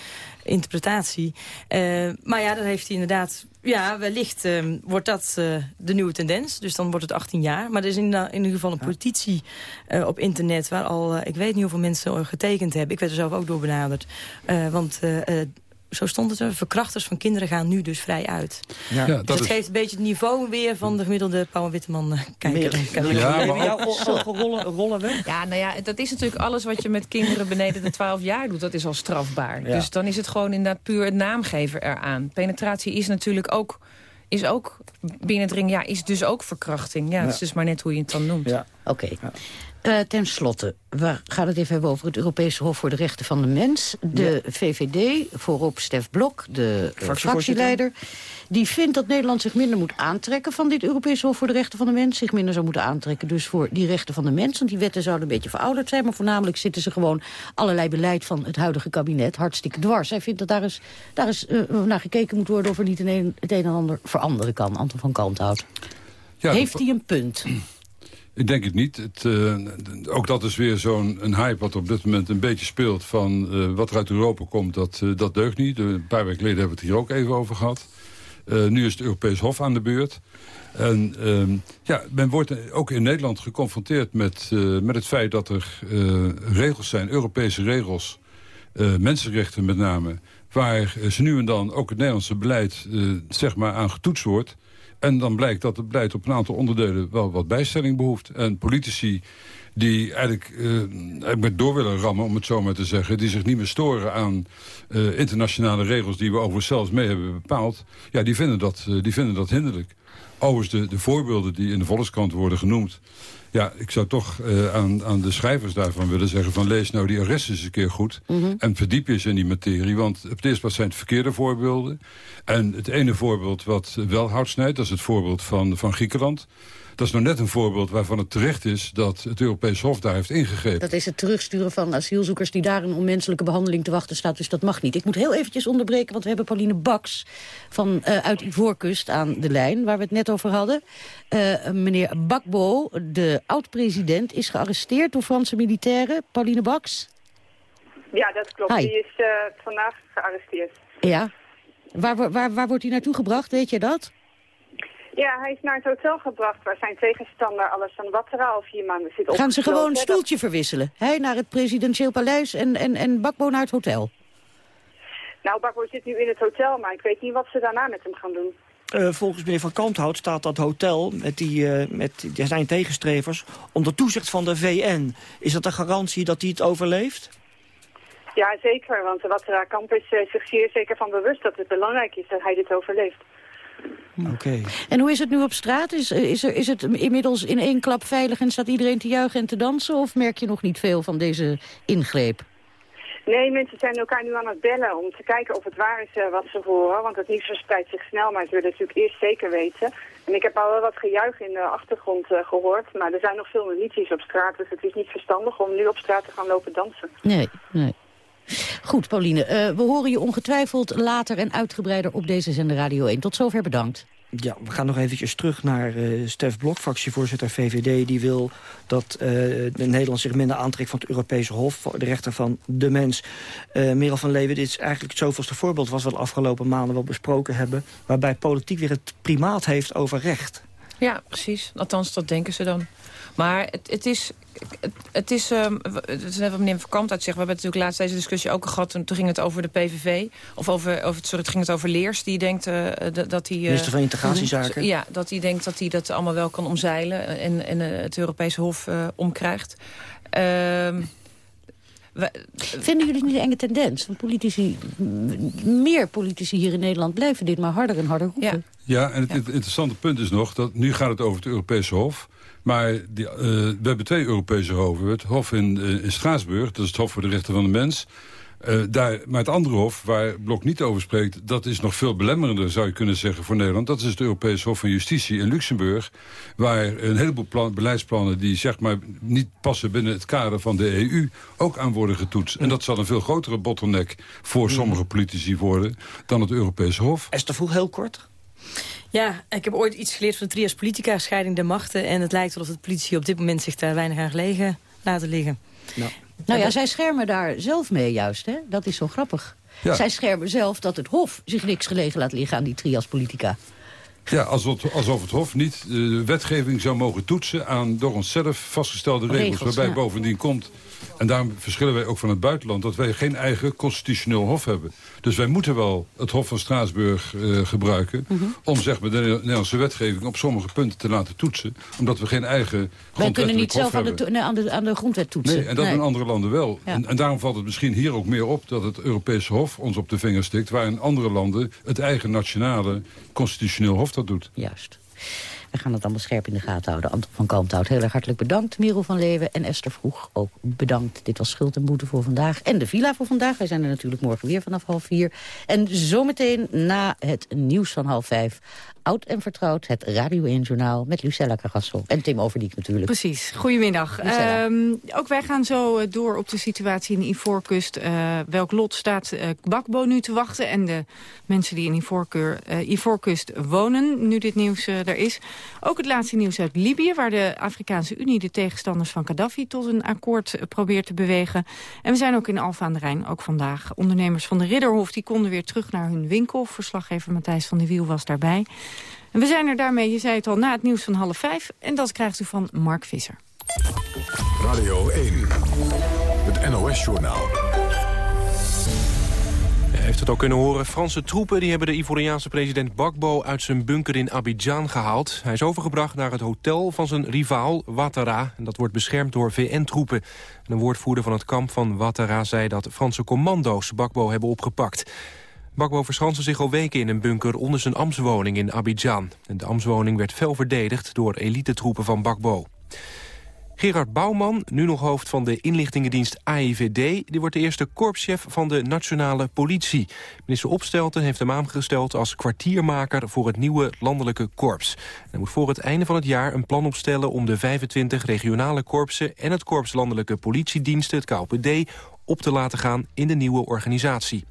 interpretatie. Uh, maar ja, dan heeft hij inderdaad... Ja, wellicht uh, wordt dat uh, de nieuwe tendens. Dus dan wordt het 18 jaar. Maar er is in, in ieder geval een petitie op internet... waar al, ik weet niet hoeveel mensen getekend hebben. Ik werd er zelf ook door benaderd. want zo stond het er, verkrachters van kinderen gaan nu dus vrij uit. Ja, dus dat, is... geeft een beetje het niveau weer van de gemiddelde Paul Witteman uh, kijker. Ja, maar jouw rollen, rollen weg? Ja, nou ja, dat is natuurlijk alles wat je met kinderen beneden de 12 jaar doet. Dat is al strafbaar. Ja. Dus dan is het gewoon inderdaad puur het naamgeven eraan. Penetratie is natuurlijk ook is ook binnendring, ja, is dus ook verkrachting. Ja, ja. het is dus maar net hoe je het dan noemt. Ja. Oké. Uh, ten slotte, we gaan het even hebben over het Europese Hof voor de Rechten van de Mens. De VVD, voorop Stef Blok, de uh, fractieleider... die vindt dat Nederland zich minder moet aantrekken... van dit Europese Hof voor de Rechten van de Mens. Zich minder zou moeten aantrekken dus voor die rechten van de mens. Want die wetten zouden een beetje verouderd zijn... maar voornamelijk zitten ze gewoon allerlei beleid van het huidige kabinet... hartstikke dwars. Hij vindt dat daar eens, daar eens uh, naar gekeken moet worden... of er niet het een, het een en ander veranderen kan. Anton van Kalmthout. Ja, Heeft hij een punt? Ik denk het niet. Het, uh, ook dat is weer zo'n hype wat op dit moment een beetje speelt... van uh, wat er uit Europa komt, dat, uh, dat deugt niet. Een paar weken geleden hebben we het hier ook even over gehad. nu is het Europees Hof aan de beurt. En ehm, ja, men wordt ook in Nederland geconfronteerd met, met het feit... dat er regels zijn, Europese regels, mensenrechten met name... waar ze nu en dan ook het Nederlandse beleid zeg maar aan getoetst wordt... En dan blijkt dat het beleid op een aantal onderdelen wel wat bijstelling behoeft. En politici die eigenlijk, uh, met door willen rammen, om het zo maar te zeggen... die zich niet meer storen aan uh, internationale regels die we over zelfs mee hebben bepaald... ja, die vinden dat, uh, die vinden dat hinderlijk. Overigens, de, de voorbeelden die in de Volkskrant worden genoemd... Ja, ik zou toch uh, aan, aan de schrijvers daarvan willen zeggen... van lees nou die arresten eens een keer goed... Mm -hmm. en verdiep je eens in die materie. Want op het eerste plaats zijn het verkeerde voorbeelden. En het ene voorbeeld wat wel hout snijdt... dat is het voorbeeld van, van Griekenland... Dat is nou net een voorbeeld waarvan het terecht is dat het Europees Hof daar heeft ingegrepen. Dat is het terugsturen van asielzoekers die daar een onmenselijke behandeling te wachten staat. Dus dat mag niet. Ik moet heel eventjes onderbreken, want we hebben Pauline Baks van, uh, uit Ivoorkust aan de lijn, waar we het net over hadden. Uh, meneer Bakbo, de oud-president, is gearresteerd door Franse militairen. Pauline Baks? Ja, dat klopt. Hi. Die is uh, vandaag gearresteerd. Ja. Waar, waar, waar wordt hij naartoe gebracht, weet je dat? Ja, hij is naar het hotel gebracht waar zijn tegenstander Alassane Ouattara al vier maanden zit Gaan ze gewoon een stoeltje verwisselen? Hij naar het presidentieel paleis en, en, en Bakbo naar het hotel? Nou, Bakbo zit nu in het hotel, maar ik weet niet wat ze daarna met hem gaan doen. Uh, volgens meneer Van Kanthout staat dat hotel met, die, uh, met die zijn tegenstrevers onder toezicht van de VN. Is dat een garantie dat hij het overleeft? Ja, zeker, want Ouattara Kamp is uh, zich zeer zeker van bewust dat het belangrijk is dat hij dit overleeft. Oké. En hoe is het nu op straat? Is, is, er, is het inmiddels in één klap veilig en staat iedereen te juichen en te dansen? Of merk je nog niet veel van deze ingreep? Nee, mensen zijn elkaar nu aan het bellen om te kijken of het waar is uh, wat ze horen. Want het nieuws verspreidt zich snel, maar ze willen natuurlijk eerst zeker weten. En ik heb al wel wat gejuich in de achtergrond uh, gehoord. Maar er zijn nog veel milities op straat, dus het is niet verstandig om nu op straat te gaan lopen dansen. Nee, nee. Goed, Pauline. Uh, we horen je ongetwijfeld later en uitgebreider op deze zender Radio 1. Tot zover bedankt. Ja, we gaan nog eventjes terug naar uh, Stef Blok, fractievoorzitter VVD. Die wil dat uh, de Nederland zich minder aantrekt van het Europese Hof... voor de rechten van de mens. Uh, Merel van Leeuwen, dit is eigenlijk het zoveelste voorbeeld... wat we de afgelopen maanden wel besproken hebben... waarbij politiek weer het primaat heeft over recht. Ja, precies. Althans, dat denken ze dan. Maar het, het is... Het, het is, um, het is net wat meneer Verkamp uit zegt. We hebben natuurlijk laatst deze discussie ook gehad. Toen ging het over de PVV. Of over, over sorry, het ging het over Leers. Die denkt uh, dat hij... Uh, Minister van Integratiezaken. Ja, dat hij denkt dat hij dat allemaal wel kan omzeilen. En, en uh, het Europese Hof omkrijgt. Uh, Vinden jullie niet een enge tendens? Want politici, meer politici hier in Nederland blijven dit maar harder en harder roepen. Ja, ja en het, het interessante punt is nog... dat nu gaat het over het Europese Hof... Maar die, uh, we hebben twee Europese hoven. Het hof in, uh, in Straatsburg, dat is het Hof voor de Rechten van de Mens... Uh, daar, maar het andere hof, waar Blok niet over spreekt... dat is nog veel belemmerender, zou je kunnen zeggen, voor Nederland. Dat is het Europese Hof van Justitie in Luxemburg... waar een heleboel plan, beleidsplannen die zeg maar, niet passen binnen het kader van de EU... ook aan worden getoetst. En dat zal een veel grotere bottleneck voor sommige politici worden... dan het Europese Hof. Esther Vroeg, heel kort. Ja, ik heb ooit iets geleerd van de trias politica, scheiding der machten. En het lijkt wel of de politici op dit moment zich daar weinig aan gelegen laten liggen. Nou, nou ja, zij schermen daar zelf mee juist, hè? Dat is zo grappig. Ja. Zij schermen zelf dat het Hof zich niks gelegen laat liggen aan die trias politica. Ja, alsof, alsof het Hof niet de wetgeving zou mogen toetsen aan door onszelf vastgestelde regels. regels waarbij bovendien komt en daarom verschillen wij ook van het buitenland... dat wij geen eigen constitutioneel hof hebben. Dus wij moeten wel het Hof van Straatsburg uh, gebruiken... Mm -hmm. om zeg maar, de Nederlandse wetgeving op sommige punten te laten toetsen. Omdat we geen eigen Wij kunnen niet zelf aan de, nee, aan, de, aan de grondwet toetsen. Nee, en dat nee. in andere landen wel. Ja. En, en, daarom valt het misschien hier ook meer op... dat het Europese Hof ons op de vinger stikt... waar in andere landen het eigen nationale constitutioneel hof dat doet. Juist. We gaan het allemaal scherp in de gaten houden. Anton van Kalmthout, heel erg hartelijk bedankt. Merel van Leeuwen en Esther Vroeg ook bedankt. Dit was Schuld en Boete voor vandaag. En de Villa voor vandaag. Wij zijn er natuurlijk morgen weer vanaf half vier. En zometeen na het nieuws van half vijf oud en vertrouwd, het Radio 1-journaal... met Lucella Carrasso en Tim Overdiek natuurlijk. Precies. Goedemiddag. Um, ook wij gaan zo eh, door op de situatie in de Ivoorkust. Uh, welk lot staat uh, Bakbo nu te wachten... en de mensen die in Ivoorkeur, uh, Ivoorkust wonen, nu dit nieuws er is. Ook het laatste nieuws uit Libië... waar de Afrikaanse Unie de tegenstanders van Gaddafi... tot een akkoord probeert te bewegen. En we zijn ook in Alfa aan de Rijn, ook vandaag. Ondernemers van de Ridderhof die konden weer terug naar hun winkel. Verslaggever Matthijs van der Wiel was daarbij. En we zijn er daarmee, je zei het al, na het nieuws van half vijf. En dat krijgt u van Mark Visser. Radio 1, het NOS-journaal. Hij heeft het ook kunnen horen. Franse troepen die hebben de Ivoriaanse president Bakbo uit zijn bunker in Abidjan gehaald. Hij is overgebracht naar het hotel van zijn rivaal Ouattara. En dat wordt beschermd door VN-troepen. Een woordvoerder van het kamp van Ouattara zei dat Franse commando's Bakbo hebben opgepakt. Bakbo verschanste zich al weken in een bunker onder zijn ambtswoning in Abidjan. De ambtswoning werd fel verdedigd door elitetroepen van Bakbo. Gerard Bouwman, nu nog hoofd van de inlichtingendienst AIVD... die wordt de eerste korpschef van de nationale politie. Minister Opstelten heeft hem aangesteld als kwartiermaker... voor het nieuwe landelijke korps. Hij moet voor het einde van het jaar een plan opstellen... om de 25 regionale korpsen en het korps landelijke politiediensten, het KOPD op te laten gaan in de nieuwe organisatie.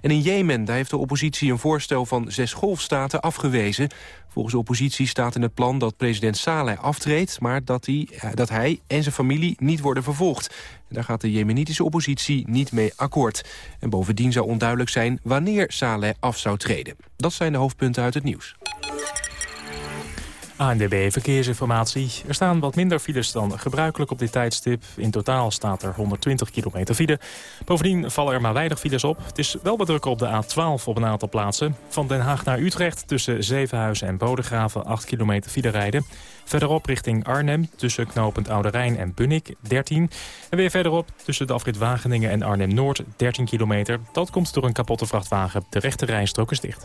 En in Jemen daar heeft de oppositie een voorstel van zes golfstaten afgewezen. Volgens de oppositie staat in het plan dat president Saleh aftreedt... maar dat hij, eh, dat hij en zijn familie niet worden vervolgd. Daar gaat de jemenitische oppositie niet mee akkoord. En bovendien zou onduidelijk zijn wanneer Saleh af zou treden. Dat zijn de hoofdpunten uit het nieuws. ANDB Verkeersinformatie. Er staan wat minder files dan gebruikelijk op dit tijdstip. In totaal staat er 120 kilometer file. Bovendien vallen er maar weinig files op. Het is wel bedrukken op de A12 op een aantal plaatsen. Van Den Haag naar Utrecht tussen Zevenhuizen en Bodegraven 8 kilometer file rijden. Verderop richting Arnhem tussen knooppunt Oude Rijn en Bunnik 13. En weer verderop tussen de afrit Wageningen en Arnhem-Noord 13 kilometer. Dat komt door een kapotte vrachtwagen. De rechte rijstrook is dicht.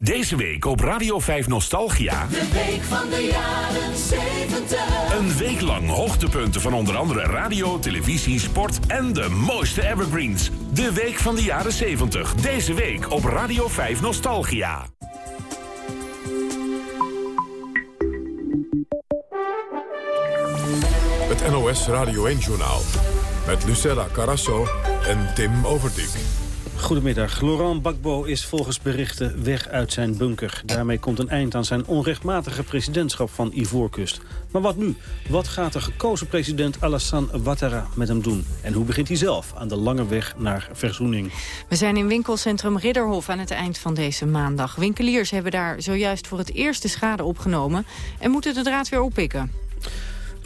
Deze week op Radio 5 Nostalgia. De week van de jaren 70. Een week lang hoogtepunten van onder andere radio, televisie, sport en de mooiste evergreens. De week van de jaren 70. Deze week op Radio 5 Nostalgia. Het NOS Radio 1-journaal. Met Lucella Carasso en Tim Overdijk. Goedemiddag. Laurent Gbagbo is volgens berichten weg uit zijn bunker. Daarmee komt een eind aan zijn onrechtmatige presidentschap van Ivoorkust. Maar wat nu? Wat gaat de gekozen president Alassane Ouattara met hem doen? En hoe begint hij zelf aan de lange weg naar verzoening? We zijn in winkelcentrum Ridderhof aan het eind van deze maandag. Winkeliers hebben daar zojuist voor het eerst de schade opgenomen... en moeten de draad weer oppikken.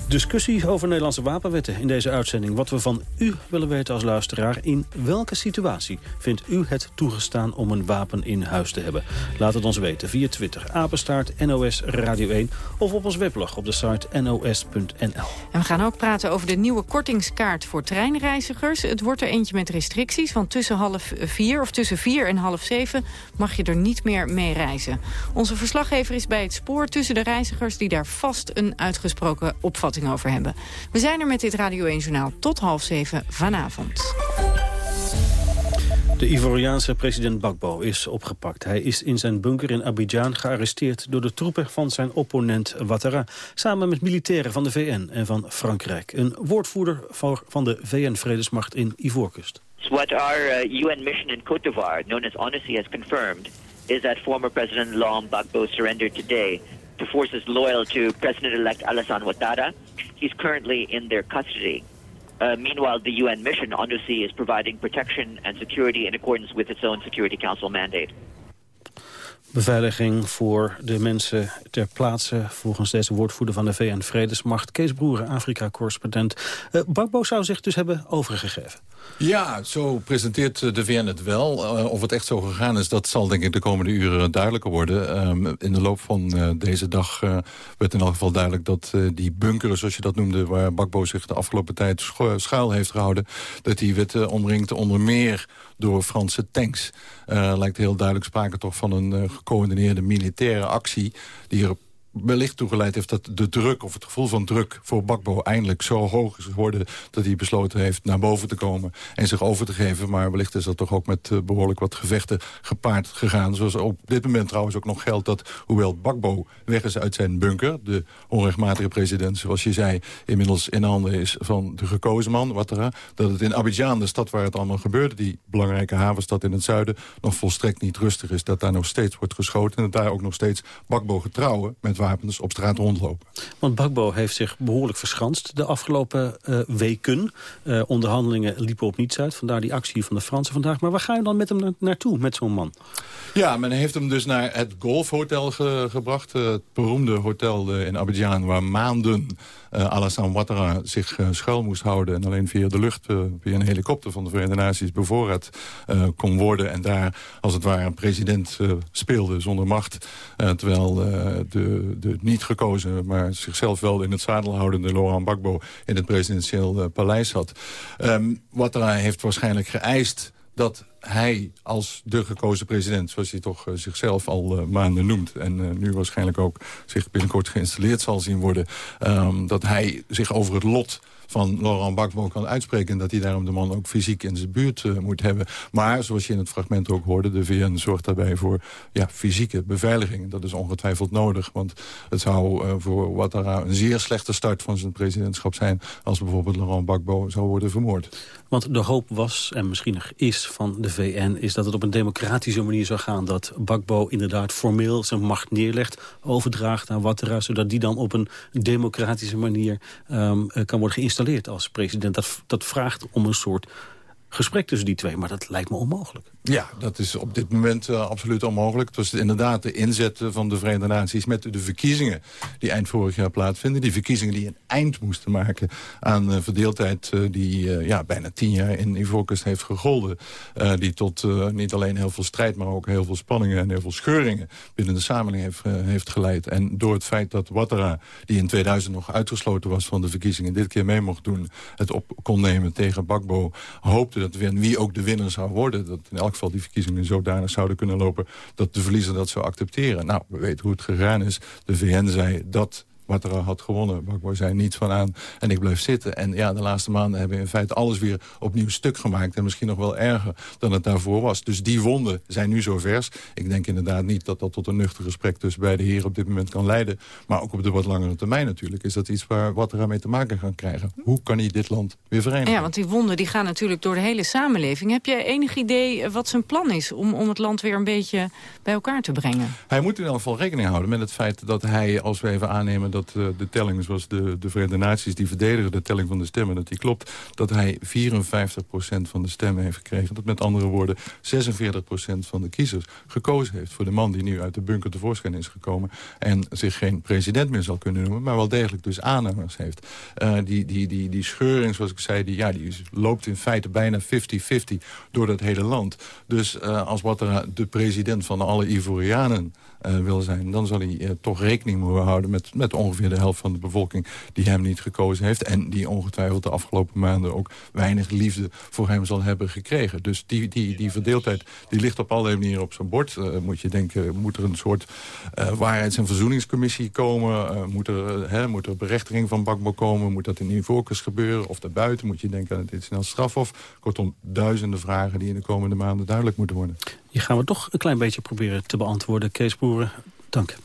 Discussie over Nederlandse wapenwetten in deze uitzending. Wat we van u willen weten als luisteraar. In welke situatie vindt u het toegestaan om een wapen in huis te hebben? Laat het ons weten via Twitter, apenstaart NOS Radio 1... of op ons weblog op de site nos.nl. En we gaan ook praten over de nieuwe kortingskaart voor treinreizigers. Het wordt er eentje met restricties, want tussen half vier... of tussen vier en half zeven mag je er niet meer mee reizen. Onze verslaggever is bij het spoor tussen de reizigers... die daar vast een uitgesproken opvatting over hebben. We zijn er met dit Radio 1-journaal tot half zeven vanavond. De Ivoriaanse president Bakbo is opgepakt. Hij is in zijn bunker in Abidjan gearresteerd door de troepen van zijn opponent Ouattara... samen met militairen van de VN en van Frankrijk. Een woordvoerder van de VN-vredesmacht in Ivoorkust. What our uh, UN mission in Côte d'Ivoire, known as Honesty, has confirmed... is that former President Laurent Gbagbo surrendered today to forces loyal to President-elect Alassane Ouattara. He's currently in their custody. Uh, meanwhile, the UN mission, UNOSI, is providing protection and security in accordance with its own Security Council mandate. Beveiliging voor de mensen ter plaatse... volgens deze woordvoerder van de VN-vredesmacht... Kees Broeren, Afrika-correspondent. Uh, Bakbo zou zich dus hebben overgegeven. Ja, zo presenteert de VN het wel. Uh, of het echt zo gegaan is, dat zal denk ik de komende uren duidelijker worden. Um, in de loop van uh, deze dag werd in elk geval duidelijk dat die bunker, zoals je dat noemde... waar Bakbo zich de afgelopen tijd schuil heeft gehouden... dat die werd omringd onder meer door Franse tanks. lijkt heel duidelijk sprake toch van een gecoördineerde militaire actie... die er wellicht toegeleid heeft dat de druk of het gevoel van druk voor Bakbo eindelijk zo hoog is geworden dat hij besloten heeft naar boven te komen en zich over te geven. Maar wellicht is dat toch ook met uh, behoorlijk wat gevechten gepaard gegaan. Zoals op dit moment trouwens ook nog geldt dat hoewel Bakbo weg is uit zijn bunker, de onrechtmatige president, zoals je zei, inmiddels in handen is van de gekozen man, Ouattara, dat het in Abidjan, de stad waar het allemaal gebeurde, die belangrijke havenstad in het zuiden, nog volstrekt niet rustig is. Dat daar nog steeds wordt geschoten en dat daar ook nog steeds Bakbo getrouwen met wapens op straat rondlopen. Want Bakbo heeft zich behoorlijk verschanst de afgelopen uh, weken. Uh, onderhandelingen liepen op niets uit. Vandaar die actie van de Fransen vandaag. Maar waar ga je dan met hem na naartoe, met zo'n man? Ja, men heeft hem dus naar het Golfhotel ge gebracht. Uh, het beroemde hotel in Abidjan waar maanden uh, Alassane Ouattara zich uh, schuil moest houden... en alleen via de lucht, uh, via een helikopter van de Verenigde Naties bevoorraad kon worden... en daar als het ware een president speelde zonder macht... terwijl de, de niet gekozen, maar zichzelf wel in het zadel houdende Laurent Gbagbo... in het presidentieel paleis zat. Um, Ouattara heeft waarschijnlijk geëist dat hij als de gekozen president, zoals hij toch uh, zichzelf al uh, maanden noemt... en nu waarschijnlijk ook zich binnenkort geïnstalleerd zal zien worden... Um, dat hij zich over het lot van Laurent Gbagbo kan uitspreken... en dat hij daarom de man ook fysiek in zijn buurt uh, moet hebben. Maar, zoals je in het fragment ook hoorde... de VN zorgt daarbij voor ja, fysieke beveiliging. Dat is ongetwijfeld nodig, want het zou uh, voor Ouattara... een zeer slechte start van zijn presidentschap zijn... als bijvoorbeeld Laurent Gbagbo zou worden vermoord. Want de hoop was, en misschien nog is van de VN... is dat het op een democratische manier zou gaan... dat Gbagbo inderdaad formeel zijn macht neerlegt... overdraagt aan Ouattara... zodat die dan op een democratische manier um, kan worden geïnstalleerd als president. Dat, dat vraagt om een soort gesprek tussen die twee. Maar dat lijkt me onmogelijk. Ja, dat is op dit moment uh, absoluut onmogelijk. Was inderdaad de inzet van de Verenigde Naties met de verkiezingen die eind vorig jaar plaatsvinden. Die verkiezingen die een eind moesten maken aan uh, verdeeldheid die ja, bijna tien jaar in Ivoorkust heeft gegolden. die tot niet alleen heel veel strijd, maar ook heel veel spanningen en heel veel scheuringen binnen de samenleving heeft, heeft geleid. En door het feit dat Ouattara, die in 2000 nog uitgesloten was van de verkiezingen, dit keer mee mocht doen, het op kon nemen tegen Bakbo, hoopte dat wie ook de winnaar zou worden, dat in elk geval die verkiezingen zodanig zouden kunnen lopen... dat de verliezer dat zou accepteren. Nou, we weten hoe het gegaan is. De VN zei dat wat er had gewonnen. Bakbo zei niets van aan en ik bleef zitten. En ja, de laatste maanden hebben we in feite alles weer opnieuw stuk gemaakt. En misschien nog wel erger dan het daarvoor was. Dus die wonden zijn nu zo vers. Ik denk inderdaad niet dat dat tot een nuchter gesprek tussen beide heren op dit moment kan leiden. Maar ook op de wat langere termijn natuurlijk is dat iets waar wat er mee te maken gaan krijgen. Hoe kan hij dit land weer verenigen? Ja, want die wonden die gaan natuurlijk door de hele samenleving. Heb jij enig idee wat zijn plan is om, om het land weer een beetje bij elkaar te brengen? Hij moet in elk geval rekening houden met het feit dat hij, als we even aannemen dat uh, de telling zoals de, de Verenigde Naties... die verdedigen de telling van de stemmen, dat die klopt... dat hij 54% van de stemmen heeft gekregen. Dat met andere woorden 46% van de kiezers gekozen heeft... voor de man die nu uit de bunker tevoorschijn is gekomen... en zich geen president meer zal kunnen noemen... maar wel degelijk dus aanhangers heeft. Uh, die, die, die, die scheuring, zoals ik zei, die, ja, die loopt in feite bijna 50-50 door dat hele land. Dus uh, als Ouattara de president van alle Ivorianen wil zijn... dan zal hij uh, toch rekening moeten houden met, met ongeveer de helft van de bevolking... die hem niet gekozen heeft. En die ongetwijfeld de afgelopen maanden ook weinig liefde voor hem zal hebben gekregen. Dus die, die, die verdeeldheid die ligt op allerlei manieren op zijn bord. Uh, moet je denken, moet er een soort waarheids- en verzoeningscommissie komen? moet, er, hè, moet er van Bakbo komen? Moet dat in Ivoorkust gebeuren? Of daarbuiten? Moet je denken aan het snel strafhof? Kortom, duizenden vragen die in de komende maanden duidelijk moeten worden. Die gaan we toch een klein beetje proberen te beantwoorden. Kees Boeren, dank.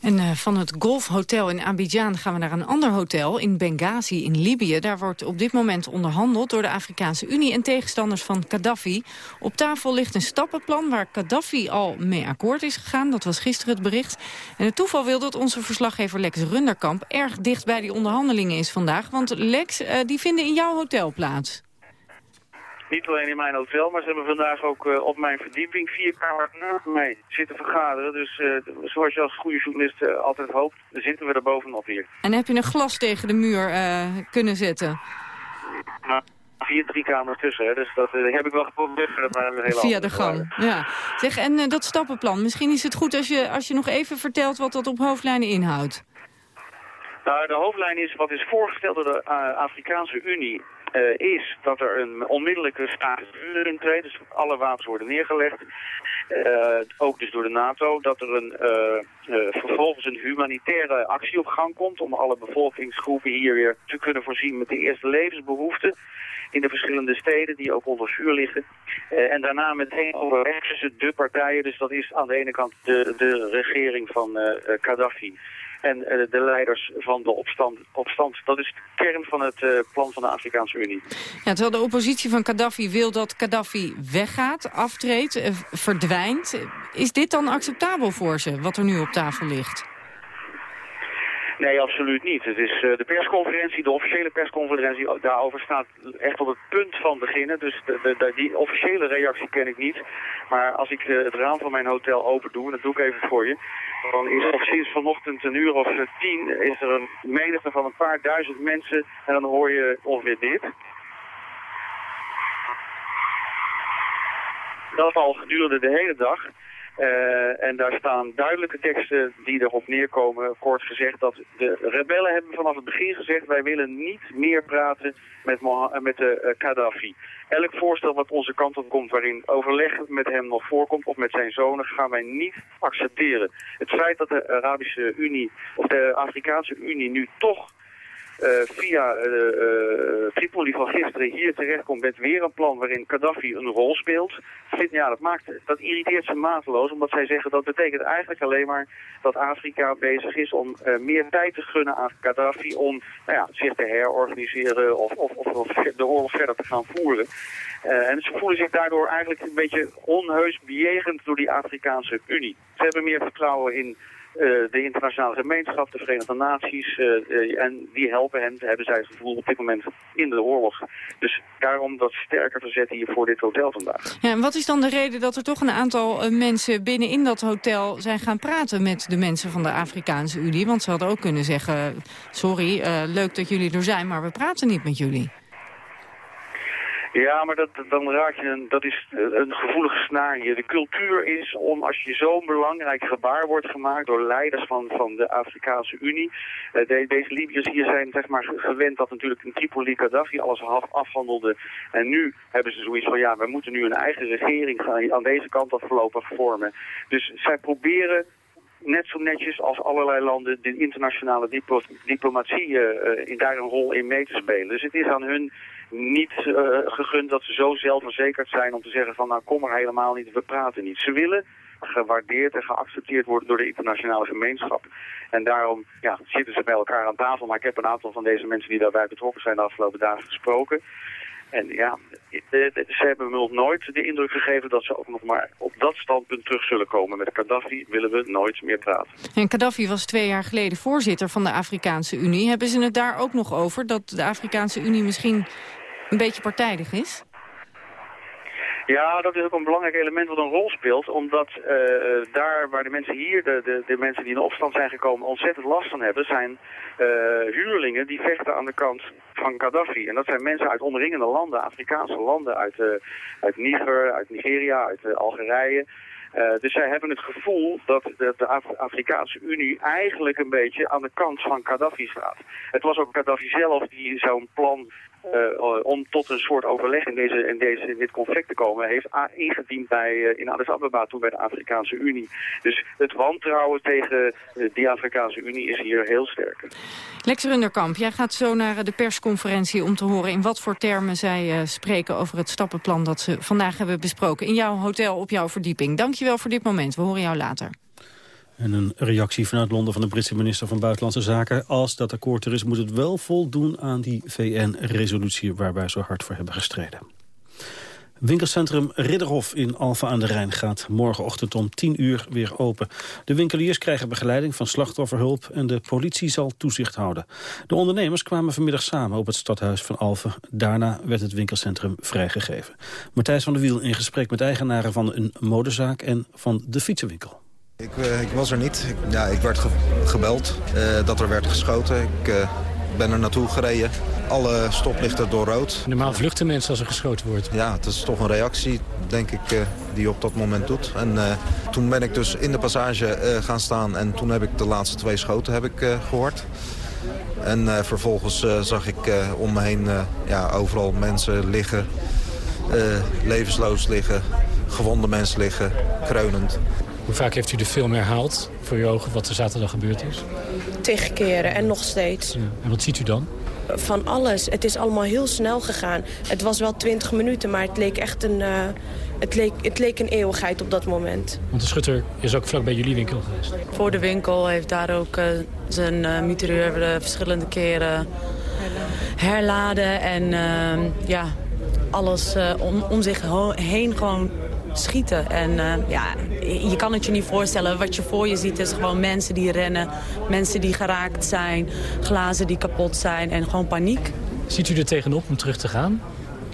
En uh, van het golfhotel in Abidjan gaan we naar een ander hotel in Benghazi in Libië. Daar wordt op dit moment onderhandeld door de Afrikaanse Unie en tegenstanders van Gaddafi. Op tafel ligt een stappenplan waar Gaddafi al mee akkoord is gegaan. Dat was gisteren het bericht. En het toeval wil dat onze verslaggever Lex Runderkamp erg dicht bij die onderhandelingen is vandaag. Want Lex, uh, die vinden in jouw hotel plaats. Niet alleen in mijn hotel, maar ze hebben vandaag ook uh, op mijn verdieping vier kamers naast mij zitten vergaderen. Dus uh, zoals je als goede journalist uh, altijd hoopt, zitten we er bovenop hier. En heb je een glas tegen de muur kunnen zetten? Nou, vier, drie kamers tussen, hè. dus dat heb ik wel geprobeerd. Maar een hele Via de gang, ja. Zeg, en dat stappenplan, misschien is het goed als je, als je nog even vertelt wat dat op hoofdlijnen inhoudt. Nou, de hoofdlijn is wat is voorgesteld door de Afrikaanse Unie uh, is dat er een onmiddellijke status in treedt. Dus alle wapens worden neergelegd. Uh, ook dus door de NATO. Dat er een, uh, vervolgens een humanitaire actie op gang komt... om alle bevolkingsgroepen hier weer te kunnen voorzien met de eerste levensbehoeften in de verschillende steden die ook onder vuur liggen. En daarna meteen overleg tussen de partijen. Dus dat is aan de ene kant de, de regering van Gaddafi en uh, de leiders van de opstand, opstand. Dat is de kern van het uh, plan van de Afrikaanse Unie. Ja, terwijl de oppositie van Gaddafi wil dat Gaddafi weggaat, aftreedt, uh, verdwijnt. Is dit dan acceptabel voor ze, wat er nu op tafel ligt? Nee, absoluut niet. Het is uh, de persconferentie, de officiële persconferentie, daarover staat echt op het punt van beginnen. Dus de, de, die officiële reactie ken ik niet. Maar als ik uh, het raam van mijn hotel open doe, en dat doe ik even voor je, dan is er sinds vanochtend een uur of tien is er een menigte van een paar duizend mensen en dan hoor je ongeveer dit. Dat al gedurende de hele dag. Uh, en daar staan duidelijke teksten die erop neerkomen. Kort gezegd dat de rebellen hebben vanaf het begin gezegd... wij willen niet meer praten met, met de uh, Gaddafi. Elk voorstel wat onze kant op komt waarin overleg met hem nog voorkomt... of met zijn zonen, gaan wij niet accepteren. Het feit dat de Arabische Unie of de Afrikaanse Unie nu toch via uh, Tripoli van gisteren hier terechtkomt met weer een plan waarin Gaddafi een rol speelt. Vind, ja, dat, maakt, dat irriteert ze mateloos, omdat zij zeggen dat betekent eigenlijk alleen maar dat Afrika bezig is om meer tijd te gunnen aan Gaddafi om nou ja, zich te herorganiseren of, of, of, de oorlog verder te gaan voeren. en ze voelen zich daardoor eigenlijk een beetje onheus bejegend door die Afrikaanse Unie. Ze hebben meer vertrouwen in de internationale gemeenschap, de Verenigde Naties. Uh, en die helpen hen, hebben zij het gevoel, op dit moment in de oorlog. Dus daarom dat sterker verzetten hier voor dit hotel vandaag. Ja, en wat is dan de reden dat er toch een aantal mensen binnen in dat hotel zijn gaan praten met de mensen van de Afrikaanse Unie? Want ze hadden ook kunnen zeggen, sorry, leuk dat jullie er zijn, maar we praten niet met jullie. Ja, maar dat, dan raak je een, dat is een gevoelige snaar hier. De cultuur is om, als je zo'n belangrijk gebaar wordt gemaakt door leiders van, van de Afrikaanse Unie. Uh, de, deze Libiërs hier zijn zeg maar gewend dat natuurlijk een Tripoli Gaddafi alles afhandelde. En nu hebben ze zoiets van, ja, we moeten nu een eigen regering gaan, aan deze kant dat voorlopig vormen. Dus zij proberen net zo netjes als allerlei landen de internationale diplo diplomatie uh, in daar een rol in mee te spelen. Dus het is aan hun niet uh, gegund dat ze zo zelfverzekerd zijn om te zeggen van nou kom er helemaal niet, we praten niet. Ze willen gewaardeerd en geaccepteerd worden door de internationale gemeenschap. En daarom ja, zitten ze bij elkaar aan tafel. Maar ik heb een aantal van deze mensen die daarbij betrokken zijn de afgelopen dagen gesproken. En ja, ze hebben me nog nooit de indruk gegeven dat ze ook nog maar op dat standpunt terug zullen komen. Met Gaddafi willen we nooit meer praten. En Gaddafi was twee jaar geleden voorzitter van de Afrikaanse Unie. Hebben ze het daar ook nog over dat de Afrikaanse Unie misschien een beetje partijdig is? Ja, dat is ook een belangrijk element wat een rol speelt. Omdat uh, daar waar de mensen hier, de, de, de, mensen die in opstand zijn gekomen, ontzettend last van hebben, zijn uh, huurlingen die vechten aan de kant van Gaddafi. En dat zijn mensen uit omringende landen, Afrikaanse landen, uit, uh, uit Niger, uit Nigeria, uit Algerije. Uh, dus zij hebben het gevoel dat de, de Af Afrikaanse Unie eigenlijk een beetje aan de kant van Gaddafi staat. Het was ook Gaddafi zelf die zo'n plan uh, om tot een soort overleg in, deze, in, deze, in dit conflict te komen, heeft ingediend bij, uh, in Addis Ababa, toen bij de Afrikaanse Unie. Dus het wantrouwen tegen die Afrikaanse Unie is hier heel sterk. Lex Runderkamp, jij gaat zo naar de persconferentie om te horen in wat voor termen zij spreken over het stappenplan dat ze vandaag hebben besproken in jouw hotel op jouw verdieping. Dankjewel voor dit moment, we horen jou later. En een reactie vanuit Londen van de Britse minister van Buitenlandse Zaken. Als dat akkoord er is, moet het wel voldoen aan die VN-resolutie... waar wij zo hard voor hebben gestreden. Winkelcentrum Ridderhof in Alfa aan de Rijn gaat morgenochtend om 10 uur weer open. De winkeliers krijgen begeleiding van slachtofferhulp en de politie zal toezicht houden. De ondernemers kwamen vanmiddag samen op het stadhuis van Alphen. Daarna werd het winkelcentrum vrijgegeven. Matthijs van der Wiel in gesprek met eigenaren van een modezaak en van de fietsenwinkel. Ik, uh, ik was er niet. Ik, ja, ik werd gebeld uh, dat er werd geschoten. Ik uh, ben er naartoe gereden. Alle stoplichten door rood. Normaal vluchten mensen als er geschoten wordt. Ja, het is toch een reactie, denk ik, die je op dat moment doet. En toen ben ik dus in de passage gaan staan en toen heb ik de laatste twee schoten heb ik, gehoord. En vervolgens zag ik om me heen ja, overal mensen liggen, levensloos liggen, gewonde mensen liggen, kreunend. Hoe vaak heeft u de film herhaald voor uw ogen wat er zaterdag gebeurd is? Tig keren en nog steeds. Ja. En wat ziet u dan? Van alles. Het is allemaal heel snel gegaan. Het was wel twintig minuten, maar het leek echt een, uh, het leek, het leek een eeuwigheid op dat moment. Want de schutter is ook vlak bij jullie winkel geweest. Voor de winkel heeft daar ook uh, zijn uh, mitrailleur verschillende keren herladen. En ja, alles om, om zich heen gewoon schieten. En uh, ja, je kan het je niet voorstellen. Wat je voor je ziet is gewoon mensen die rennen. Mensen die geraakt zijn. Glazen die kapot zijn. En gewoon paniek. Ziet u er tegenop om terug te gaan?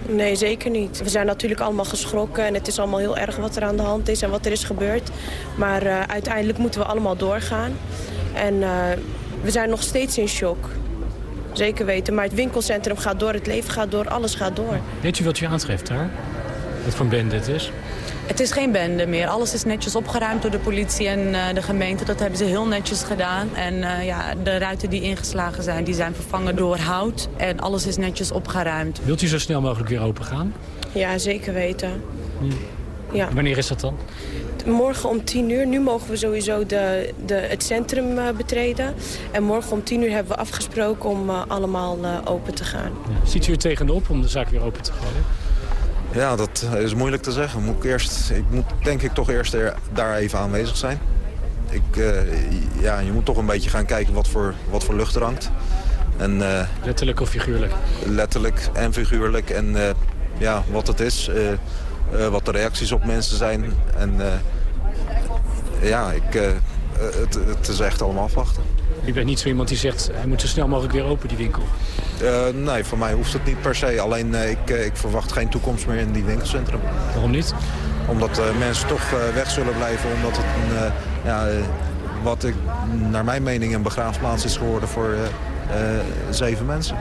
Nee, zeker niet. We zijn natuurlijk allemaal geschrokken en het is allemaal heel erg wat er aan de hand is en wat er is gebeurd. Maar uh, uiteindelijk moeten we allemaal doorgaan. En uh, we zijn nog steeds in shock. Zeker weten. Maar het winkelcentrum gaat door, het leven gaat door, alles gaat door. Weet u wat u aantreft daar? Wat voor band dit is? Het is geen bende meer. Alles is netjes opgeruimd door de politie en uh, de gemeente. Dat hebben ze heel netjes gedaan. En uh, ja, de ruiten die ingeslagen zijn, die zijn vervangen door hout. En alles is netjes opgeruimd. Wilt u zo snel mogelijk weer open gaan? Ja, zeker weten. Ja. Wanneer is dat dan? Morgen om 10 uur. Nu mogen we sowieso de, de, het centrum uh, betreden. En morgen om 10 uur hebben we afgesproken om allemaal open te gaan. Ja. Ziet u er tegenop om de zaak weer open te gooien? Ja, dat is moeilijk te zeggen. Moet ik, eerst, ik moet denk ik toch eerst er, daar even aanwezig zijn. Ik, uh, ja, je moet toch een beetje gaan kijken wat voor, wat voor lucht er hangt. En, uh, letterlijk of figuurlijk? Letterlijk en figuurlijk. En uh, ja, wat het is. wat de reacties op mensen zijn. En ja, ik, het, het is echt allemaal afwachten. U bent niet zo iemand die zegt, hij moet zo snel mogelijk weer open, die winkel. Uh, nee, voor mij hoeft het niet per se. Alleen uh, ik, uh, ik verwacht geen toekomst meer in die winkelcentrum. Waarom niet? Omdat mensen toch weg zullen blijven. Omdat het een, ja, wat ik, naar mijn mening een begraafplaats is geworden voor zeven mensen.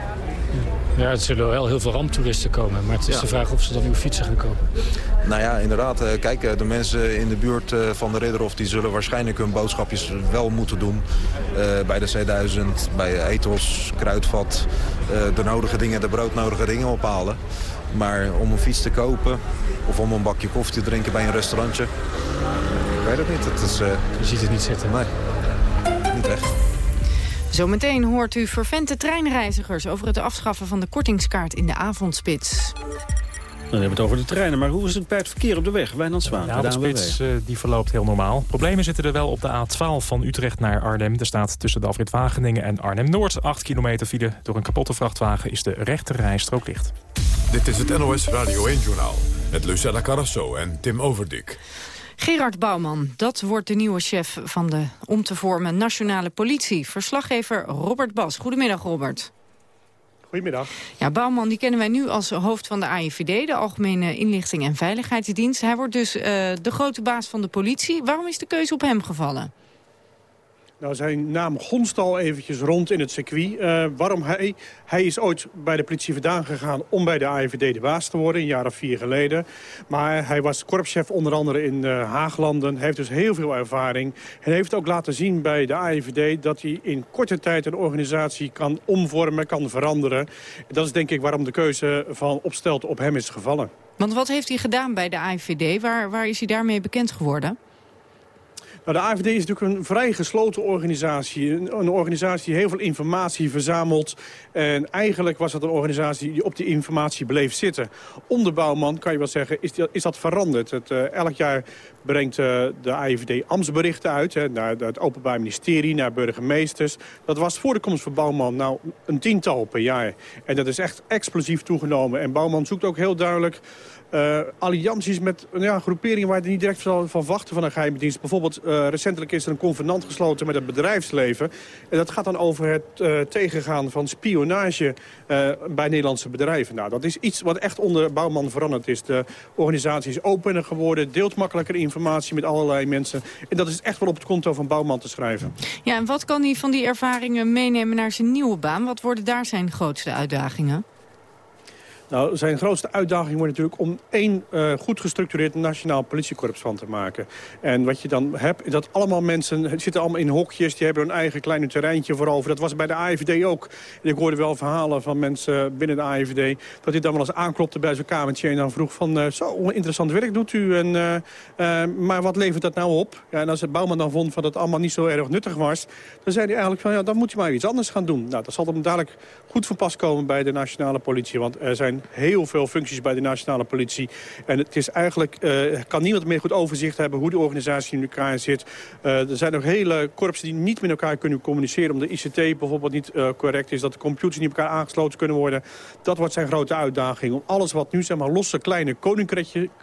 Ja, er zullen wel heel veel ramptoeristen komen. Maar het is de vraag of ze dan uw fietsen gaan kopen. Nou ja, inderdaad. Eh, kijk, eh, de mensen in de buurt eh, van de Ridderhof... die zullen waarschijnlijk hun boodschapjes wel moeten doen. bij de C1000, bij Ethos, Kruidvat. de nodige dingen, de broodnodige dingen ophalen. Maar om een fiets te kopen of om een bakje koffie te drinken bij een restaurantje... Ik weet het niet. Het is, Je ziet het niet zitten. Nee, niet echt. Zometeen hoort u vervente treinreizigers over het afschaffen van de kortingskaart in de avondspits. Dan hebben we het over de treinen, maar hoe is het bij het verkeer op de weg? Wijnand Zwaan, de avondspits uh, die verloopt heel normaal. Problemen zitten er wel op de A12 van Utrecht naar Arnhem. Er staat tussen de afrit Wageningen en Arnhem-Noord 8 kilometer file. Door een kapotte vrachtwagen is de rechte rijstrook dicht. Dit is het NOS Radio 1-journaal met Lucella Carrasso en Tim Overdik. Gerard Bouwman, dat wordt de nieuwe chef van de om te vormen nationale politie. Verslaggever Robert Bas. Goedemiddag, Robert. Goedemiddag. Ja, Bouwman die kennen wij nu als hoofd van de AIVD, de Algemene Inlichting en Veiligheidsdienst. Hij wordt dus uh, de grote baas van de politie. Waarom is de keuze op hem gevallen? Nou, zijn naam gonst al eventjes rond in het circuit. Uh, waarom hij? Hij is ooit bij de politie vandaan gegaan om bij de AIVD de baas te worden, een jaar of vier geleden. Maar hij was korpschef onder andere in uh, Haaglanden, heeft dus heel veel ervaring. En heeft ook laten zien bij de AIVD dat hij in korte tijd een organisatie kan omvormen, kan veranderen. Dat is denk ik waarom de keuze van opstelt op hem is gevallen. Want wat heeft hij gedaan bij de AIVD? Waar, waar is hij daarmee bekend geworden? Nou, de AVD is natuurlijk een vrij gesloten organisatie. Een, organisatie die heel veel informatie verzamelt. En eigenlijk was dat een organisatie die op die informatie bleef zitten. Onder Bouwman, kan je wel zeggen, is, is dat veranderd. Het, uh, elk jaar brengt uh, de AIVD ambtsberichten uit. Hè, naar het Openbaar Ministerie, naar burgemeesters. Dat was voor de komst van Bouwman nou een tiental per jaar. En dat is echt explosief toegenomen. En Bouwman zoekt ook heel duidelijk uh, allianties met ja, groeperingen waar je niet direct van, wachten van een geheime dienst. Bijvoorbeeld uh, recentelijk is er een convenant gesloten met het bedrijfsleven. En dat gaat dan over het uh, tegengaan van spionage bij Nederlandse bedrijven. Nou, dat is iets wat echt onder Bouwman veranderd is. De organisatie is opener geworden, deelt makkelijker informatie met allerlei mensen. En dat is echt wel op het konto van Bouwman te schrijven. Ja, en wat kan hij van die ervaringen meenemen naar zijn nieuwe baan? Wat worden daar zijn grootste uitdagingen? Nou, zijn grootste uitdaging wordt natuurlijk om één uh, goed gestructureerd nationaal politiekorps van te maken. En wat je dan hebt, is dat allemaal mensen het zitten allemaal in hokjes, die hebben hun eigen kleine terreintje voorover. Dat was bij de AIVD ook. Ik hoorde wel verhalen van mensen binnen de AIVD, dat hij dan wel eens aanklopte bij zijn kamertje en dan vroeg van, uh, zo, interessant werk doet u, en, uh, maar wat levert dat nou op? Ja, en als het bouwman dan vond dat het allemaal niet zo erg nuttig was, dan zei hij eigenlijk van, ja, dan moet je maar iets anders gaan doen. Nou, dat zal hem dadelijk goed van pas komen bij de nationale politie, want er zijn heel veel functies bij de nationale politie. En het is eigenlijk, uh, kan niemand meer goed overzicht hebben hoe de organisatie in elkaar zit. Uh, er zijn ook hele korpsen die niet met elkaar kunnen communiceren. Omdat de ICT bijvoorbeeld niet uh, correct is. Dat de computers niet op elkaar aangesloten kunnen worden. Dat wordt zijn grote uitdaging. Om alles wat nu zeg maar, losse kleine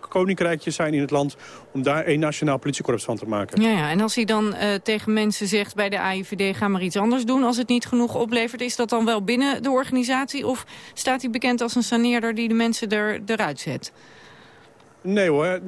koninkrijkjes zijn in het land... om daar een nationaal politiekorps van te maken. Ja, ja. en als hij dan tegen mensen zegt bij de AIVD... ga maar iets anders doen als het niet genoeg oplevert... is dat dan wel binnen de organisatie? Of staat hij bekend als een saneerder die de mensen er, eruit zet? Nee hoor,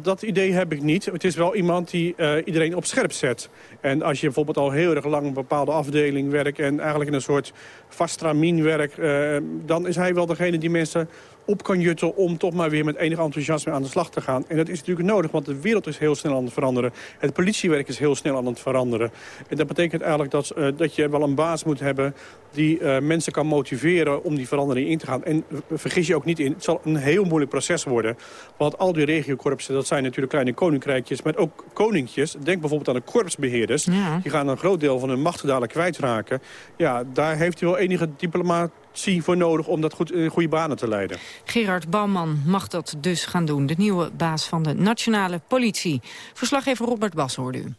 dat idee heb ik niet. Het is wel iemand die uh, iedereen op scherp zet. En als je bijvoorbeeld al heel erg lang een bepaalde afdeling werkt... en eigenlijk in een soort vastramien werkt... Uh, dan is hij wel degene die mensen op kan jutten om toch maar weer met enig enthousiasme aan de slag te gaan. En dat is natuurlijk nodig, want de wereld is heel snel aan het veranderen. Het politiewerk is heel snel aan het veranderen. En dat betekent eigenlijk dat, uh, dat je wel een baas moet hebben die uh, mensen kan motiveren om die verandering in te gaan. En vergis je ook niet in, het zal een heel moeilijk proces worden. Want al die regiokorpsen, dat zijn natuurlijk kleine koninkrijkjes, maar ook koninkjes. Denk bijvoorbeeld aan de korpsbeheerders. Ja. Die gaan een groot deel van hun macht dadelijk kwijtraken. Ja, daar heeft hij wel enige diplomaat voor nodig om dat goed, in goede banen te leiden. Gerard Bouwman mag dat dus gaan doen, de nieuwe baas van de nationale politie. Verslaggever Robert Bas hoorde u.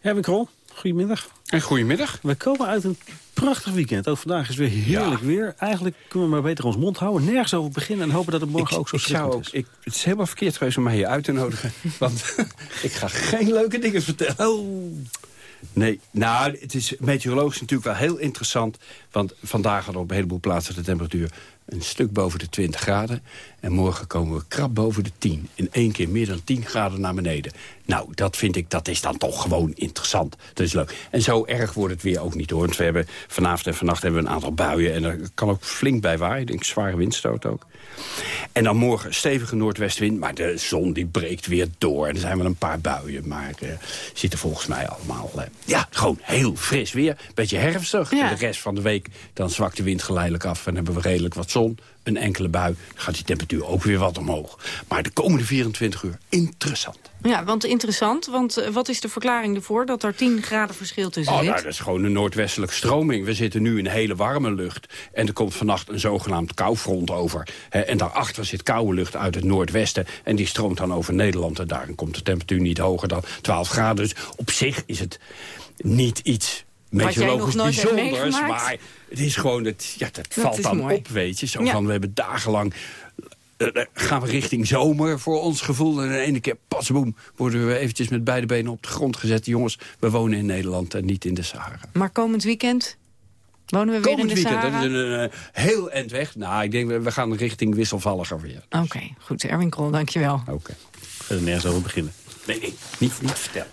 Erwin Krol, goedemiddag. En goedemiddag. We komen uit een prachtig weekend. Ook vandaag is weer heerlijk weer. Eigenlijk kunnen we maar beter ons mond houden. Nergens over beginnen en hopen dat het morgen ook zo ik zou is. Ik, het is helemaal verkeerd geweest om mij hier uit te nodigen. want ik ga geen leuke dingen vertellen. Oh. Nee, nou, het is meteorologisch natuurlijk wel heel interessant. Want vandaag hadden op een heleboel plaatsen de temperatuur een stuk boven de 20 graden. En morgen komen we krap boven de 10. In één keer meer dan 10 graden naar beneden. Nou, dat vind ik, dat is dan toch gewoon interessant. Dat is leuk. En zo erg wordt het weer ook niet hoor. Want we hebben vanavond en vannacht hebben we een aantal buien. En er kan ook flink bij waaien. Ik denk zware windstoot ook. En dan morgen stevige noordwestwind. Maar de zon die breekt weer door. En er zijn wel een paar buien. Maar uh, zitten volgens mij allemaal... Uh, ja, gewoon heel fris weer. Beetje herfstig. Ja. De rest van de week dan zwakt de wind geleidelijk af. En hebben we redelijk wat zon een enkele bui, gaat die temperatuur ook weer wat omhoog. Maar de komende 24 uur, interessant. Ja, want interessant, want uh, wat is de verklaring ervoor dat er 10 graden verschil tussen oh, zit? Nou, dat is gewoon een noordwestelijke stroming. We zitten nu in hele warme lucht en er komt vannacht een zogenaamd koufront over. En daarachter zit koude lucht uit het noordwesten en die stroomt dan over Nederland. En daarin komt de temperatuur niet hoger dan 12 graden. Dus op zich is het niet iets meteorologisch bijzonders, maar het is gewoon, het, ja, dat, valt dan mooi. op, weet je. Zo ja. van, we hebben dagenlang uh, gaan we richting zomer voor ons gevoel. En de ene keer, pas boem, worden we eventjes met beide benen op de grond gezet. Jongens, we wonen in Nederland en niet in de Sahara. Maar komend weekend? Wonen we weer Komend in de weekend, Sahara? dat is een, een, heel eind weg. Nou, ik denk, we, we gaan richting wisselvalliger weer. Oké, okay, goed. Erwin Krol, dankjewel. Oké. Okay. Verder nergens over beginnen. Nee, nee, niet, niet vertellen.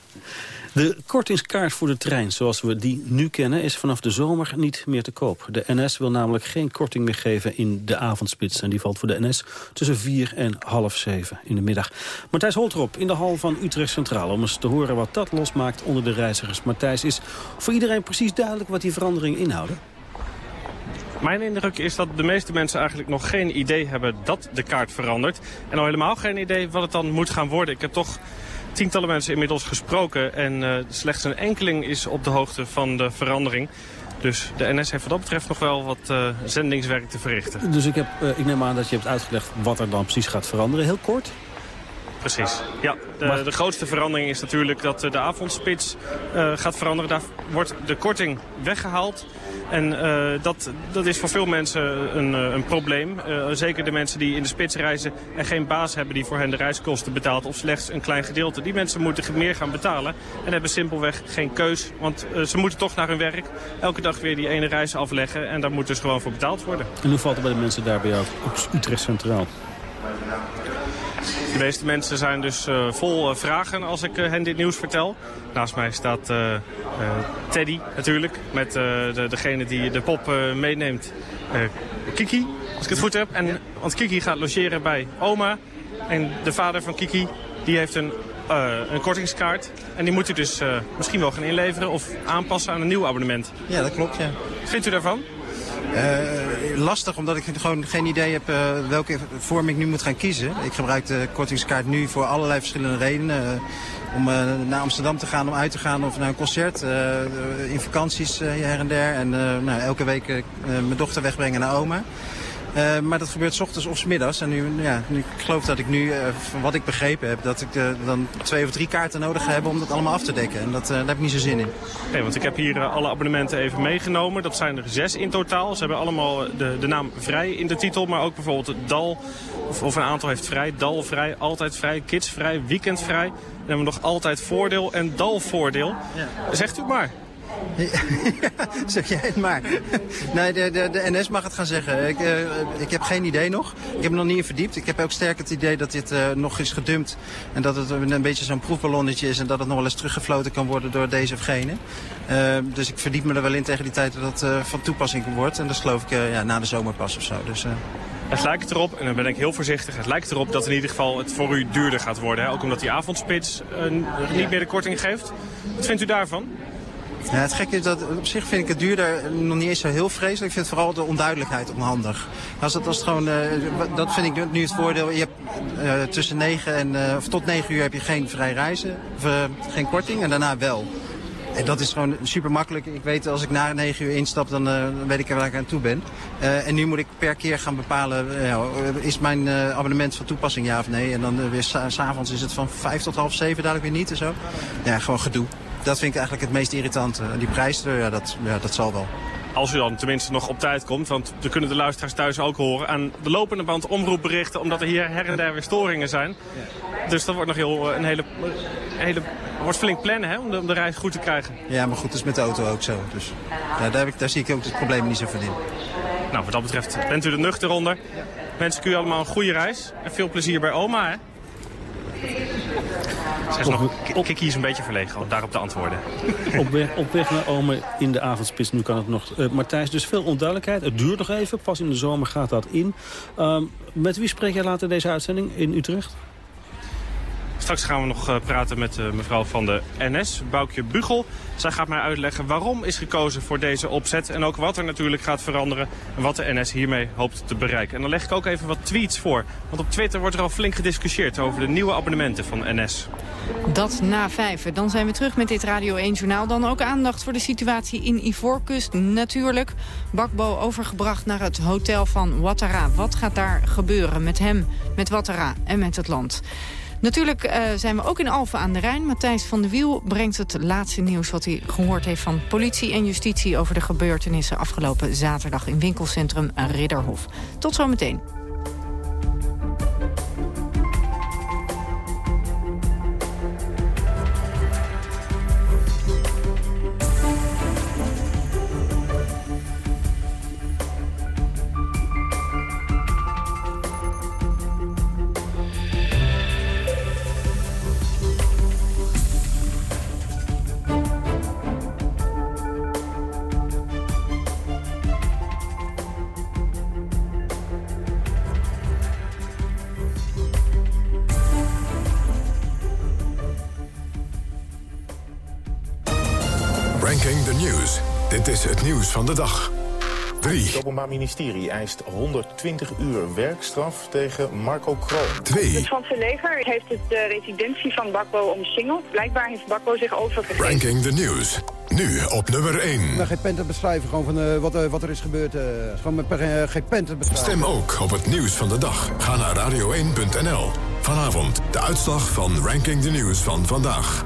De kortingskaart voor de trein, zoals we die nu kennen, is vanaf de zomer niet meer te koop. De NS wil namelijk geen korting meer geven in de avondspits. En die valt voor de NS tussen 4 en half 7 in de middag. Matthijs Holtrop in de hal van Utrecht Centraal... om eens te horen wat dat losmaakt onder de reizigers. Matthijs, is voor iedereen precies duidelijk wat die veranderingen inhouden? Mijn indruk is dat de meeste mensen eigenlijk nog geen idee hebben dat de kaart verandert. En al helemaal geen idee wat het dan moet gaan worden. Ik heb toch tientallen mensen inmiddels gesproken en slechts een enkeling is op de hoogte van de verandering. Dus de NS heeft wat dat betreft nog wel wat uh, zendingswerk te verrichten. Dus ik, heb, uh, ik neem aan dat je hebt uitgelegd wat er dan precies gaat veranderen. Heel kort. Precies. Ja, de, de, grootste verandering is natuurlijk dat de avondspits uh, gaat veranderen. Daar wordt de korting weggehaald. En uh, dat, dat is voor veel mensen een, een probleem. Uh, zeker de mensen die in de spits reizen en geen baas hebben die voor hen de reiskosten betaalt. Of slechts een klein gedeelte. Die mensen moeten meer gaan betalen. En hebben simpelweg geen keus. Want ze moeten toch naar hun werk. Elke dag weer die ene reis afleggen. En daar moet dus gewoon voor betaald worden. En hoe valt het bij de mensen daar bij jou op Utrecht Centraal? De meeste mensen zijn dus uh, vol uh, vragen als ik uh, hen dit nieuws vertel. Naast mij staat Teddy natuurlijk, met de, degene die de pop meeneemt. Kiki, als ik het goed heb. En, want Kiki gaat logeren bij oma. En de vader van Kiki die heeft een, een kortingskaart. En die moet u dus misschien wel gaan inleveren of aanpassen aan een nieuw abonnement. Ja, dat klopt, ja. Wat vindt u daarvan? Uh, lastig, omdat ik gewoon geen idee heb uh, welke vorm ik nu moet gaan kiezen. Ik gebruik de kortingskaart nu voor allerlei verschillende redenen. Uh, om naar Amsterdam te gaan, om uit te gaan of naar een concert. in vakanties her en der. En nou, elke week mijn dochter wegbrengen naar oma. Uh, maar dat gebeurt s ochtends of s middags. En nu, ja, nu, ik geloof dat ik nu, uh, van wat ik begrepen heb, dat ik uh, dan twee of drie kaarten nodig heb om dat allemaal af te dekken. En dat, daar heb ik niet zo zin in. Nee, want ik heb hier alle abonnementen even meegenomen. Dat zijn er zes in totaal. Ze hebben allemaal de, de naam vrij in de titel, maar ook bijvoorbeeld DAL, of, of een aantal heeft vrij, DAL vrij, altijd vrij, kids vrij, weekend vrij. Dan hebben we nog altijd voordeel en DAL voordeel. Ja. Zegt u maar. Ja, zeg jij het maar. nee, de, de, de, NS mag het gaan zeggen. Ik, uh, ik heb geen idee nog. Ik heb me nog niet in verdiept. Ik heb ook sterk het idee dat dit uh, nog is gedumpt. En dat het een beetje zo'n proefballonnetje is. En dat het nog wel eens teruggefloten kan worden door deze of gene. Uh, dus ik verdiep me er wel in tegen die tijd dat het van toepassing wordt. En dat is geloof ik ja, na de zomer pas of zo. Dus, het lijkt erop, en dan ben ik heel voorzichtig, het lijkt erop dat in ieder geval het voor u duurder gaat worden. Hè? Ook omdat die avondspits niet meer de korting geeft. Wat vindt u daarvan? Het gekke is dat op zich vind ik het duurder nog niet eens zo heel vreselijk. Ik vind vooral de onduidelijkheid onhandig. Als het, als het gewoon, uh, dat vind ik nu het voordeel. Je hebt uh, tussen 9 en, of tot 9 uur heb je geen vrij reizen, geen korting en daarna wel. En dat is gewoon super makkelijk. Ik weet als ik na 9 uur instap, dan weet ik waar ik aan toe ben. En nu moet ik per keer gaan bepalen, is mijn abonnement van toepassing ja of nee? En dan weer s'avonds is het van 5 tot half 7 dadelijk weer niet en zo. Ja, gewoon gedoe dat vind ik eigenlijk het meest irritante. Die prijs, ja, dat, ja, dat zal wel. Als u dan tenminste nog op tijd komt, want we kunnen de luisteraars thuis ook horen... aan de lopende band omroepberichten, omdat er hier her en der weer storingen zijn. Ja. Dus dat wordt nog heel, een hele, een hele wordt flink plannen hè, om, de, om de reis goed te krijgen. Ja, maar goed, dat is met de auto ook zo. Dus ja, daar, heb ik, daar zie ik ook het probleem niet zo van in. Nou, wat dat betreft bent u er nuchter onder. Wens ik u allemaal een goede reis en veel plezier bij oma, hè? Zij is nog, Kiki is een beetje verlegen om daarop te antwoorden. Op weg, op weg naar Ome in de avondspits, nu kan het nog. Uh, Martijs, dus veel onduidelijkheid. Het duurt nog even, pas in de zomer gaat dat in. Um, met wie spreek jij later deze uitzending in Utrecht? Straks gaan we nog uh, praten met uh, mevrouw van de NS, Boukje Bugel. Zij gaat mij uitleggen waarom is gekozen voor deze opzet... en ook wat er natuurlijk gaat veranderen en wat de NS hiermee hoopt te bereiken. En dan leg ik ook even wat tweets voor. Want op Twitter wordt er al flink gediscussieerd over de nieuwe abonnementen van NS. Dat na vijf. Dan zijn we terug met dit Radio 1 Journaal. Dan ook aandacht voor de situatie in Ivoorkust natuurlijk. Bakbo overgebracht naar het hotel van Ouattara. Wat gaat daar gebeuren met hem, met Ouattara en met het land? Natuurlijk uh, zijn we ook in Alphen aan de Rijn. Matthijs van de Wiel brengt het laatste nieuws wat hij gehoord heeft van politie en justitie... over de gebeurtenissen afgelopen zaterdag in winkelcentrum Ridderhof. Tot zometeen. Ranking the News. Dit is het nieuws van de dag. 3. Het Openbaar Ministerie eist 120 uur werkstraf tegen Marco Kroon. 2. Het Franse leger heeft de residentie van Bakbo omsingeld. Blijkbaar heeft Bakbo zich overgegeven. Ranking the News. Nu op nummer 1. Maar geen pen te beschrijven gewoon van uh, wat, uh, wat er is gebeurd. Uh, gewoon met uh, geen pen te beschrijven. Stem ook op het nieuws van de dag. Ga naar radio1.nl. Vanavond de uitslag van Ranking the News van vandaag.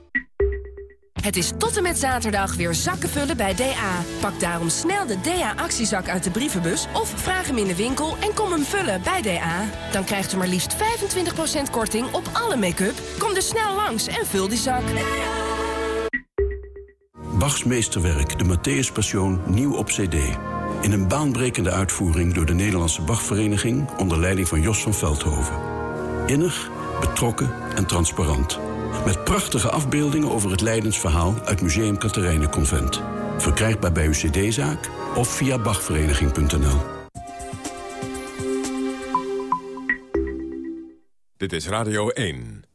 Het is tot en met zaterdag weer zakken vullen bij DA. Pak daarom snel de DA-actiezak uit de brievenbus... of vraag hem in de winkel en kom hem vullen bij DA. Dan krijgt u maar liefst 25% korting op alle make-up. Kom dus snel langs en vul die zak. Bachs meesterwerk, de Matthäus Passion, nieuw op cd. In een baanbrekende uitvoering door de Nederlandse Bachvereniging... onder leiding van Jos van Veldhoven. Innig, betrokken en transparant. Met prachtige afbeeldingen over het Leidensverhaal... uit Museum Convent. Verkrijgbaar bij uw cd-zaak of via bachvereniging.nl. Dit is Radio 1.